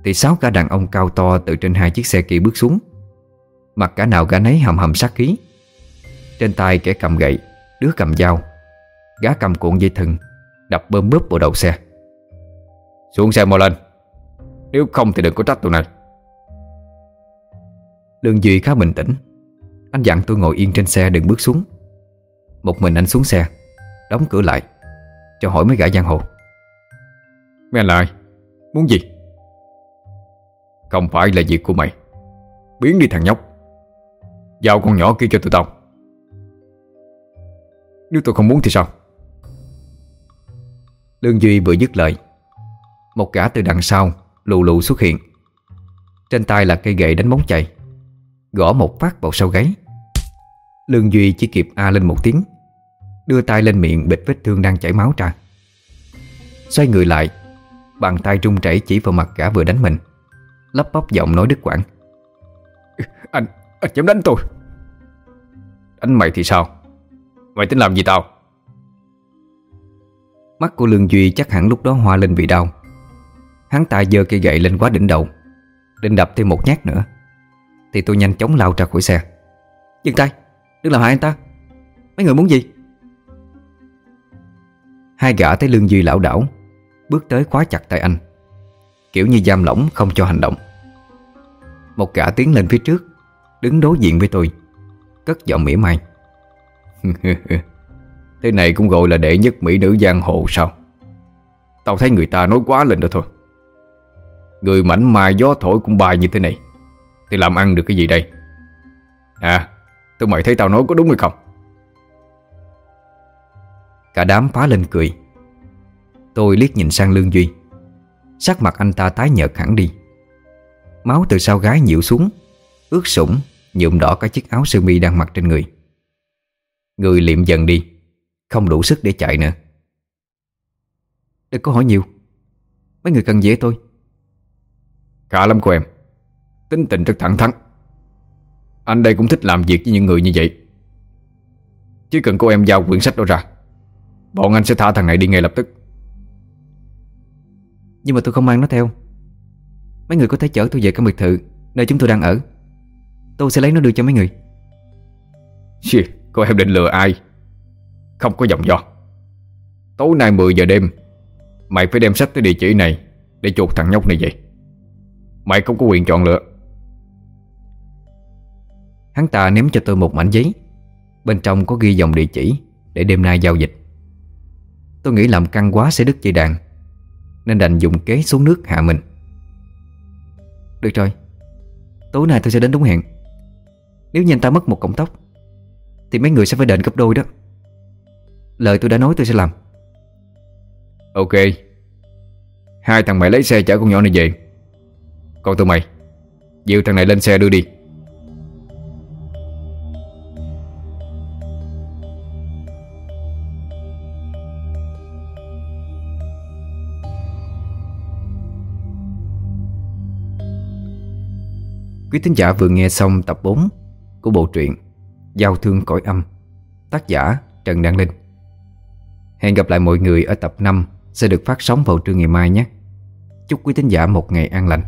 Speaker 3: Thì sáu cả đàn ông cao to Từ trên hai chiếc xe kia bước xuống. Mặt cả nào gã nấy hầm hầm sát khí. Trên tay kẻ cầm gậy, Đứa cầm dao, Gã cầm cuộn dây thừng, Đập bơm bớp vào đầu xe.
Speaker 2: Xuống xe mau lên, Nếu không thì đừng có trách tụi này.
Speaker 3: Lương Duy khá bình tĩnh. Anh dặn tôi ngồi yên trên xe đừng bước xuống. Một mình anh xuống xe Đóng cửa lại Cho hỏi mấy gã giang hồ.
Speaker 2: Mấy anh lại Muốn gì? Không phải là việc của mày. Biến đi thằng nhóc. Giao con nhỏ kia cho tụi tao. Nếu tôi không muốn thì sao?
Speaker 3: Lương Duy vừa dứt lời Một gã từ đằng sau Lù lù xuất hiện. Trên tay là cây gậy đánh bóng chày Gõ một phát vào sau gáy Lương Duy chỉ kịp a lên một tiếng Đưa tay lên miệng bịt vết thương đang chảy máu ra. Xoay người lại Bàn tay trung chảy chỉ vào mặt gã vừa đánh mình Lắp bắp giọng nói đứt quãng.
Speaker 2: Anh, anh dám đánh tôi? Đánh mày thì sao? Mày tính làm gì tao?
Speaker 3: Mắt của Lương Duy chắc hẳn lúc đó hoa lên vì đau. Hắn ta giơ cây gậy lên quá đỉnh đầu Định đập thêm một nhát nữa Thì tôi nhanh chóng lao ra khỏi xe. Dừng tay, đừng làm hại anh ta. Mấy người muốn gì? Hai gã thấy Lương Duy lão đảo, Bước tới khóa chặt tay anh, Kiểu như giam lỏng không cho hành động. Một gã tiến lên phía trước, Đứng đối diện với tôi, Cất giọng mỉa mai.
Speaker 2: Thế này cũng gọi là đệ nhất mỹ nữ giang hồ sao? Tao thấy người ta nói quá lên đó thôi. Người mảnh mai gió thổi cũng bài như thế này, Thì làm ăn được cái gì đây? À Tụi mày thấy tao nói có đúng hay không?
Speaker 3: Cả đám phá lên cười. Tôi liếc nhìn sang Lương Duy. Sắc mặt anh ta tái nhợt hẳn đi. Máu từ sau gái nhiễu xuống, Ướt sũng, Nhuộm đỏ cái chiếc áo sơ mi đang mặc trên người. Người liệm dần đi, Không đủ sức để chạy nữa. Đừng có hỏi nhiều. Mấy người cần dễ tôi.
Speaker 2: Khá lắm của em, Tính tình rất thẳng thắn. Anh đây cũng thích làm việc với những người như vậy. Chỉ cần cô em giao quyển sách đó ra Bọn anh sẽ thả thằng này đi ngay lập tức.
Speaker 3: Nhưng mà tôi không mang nó theo. Mấy người có thể chở tôi về căn biệt thự Nơi chúng tôi đang ở. Tôi sẽ lấy nó đưa cho mấy người.
Speaker 2: Xì, cô em định lừa ai? Không có dòng do Tối nay 10 giờ đêm Mày phải đem sách tới địa chỉ này Để chuột thằng nhóc này vậy Mày không có quyền chọn lựa
Speaker 3: Hắn ta ném cho tôi một mảnh giấy. Bên trong có ghi dòng địa chỉ Để đêm nay giao dịch. Tôi nghĩ làm căng quá sẽ đứt dây đàn, Nên đành dùng kế xuống nước hạ mình. Được rồi, Tối nay tôi sẽ đến đúng hẹn. Nếu như anh ta mất một cọng tóc, Thì mấy người sẽ phải đền gấp đôi đó. Lời tôi đã nói tôi sẽ làm.
Speaker 2: Ok. Hai thằng mày lấy xe chở con nhỏ này về. Còn tụi mày, Dìu thằng này lên xe đưa đi.
Speaker 3: Quý thính giả vừa nghe xong tập 4 của bộ truyện Giao thương cõi âm, Tác giả
Speaker 1: Trần Đăng Linh. Hẹn gặp lại mọi người ở tập 5 Sẽ được phát sóng vào trưa ngày mai nhé. Chúc quý thính giả một ngày an lành.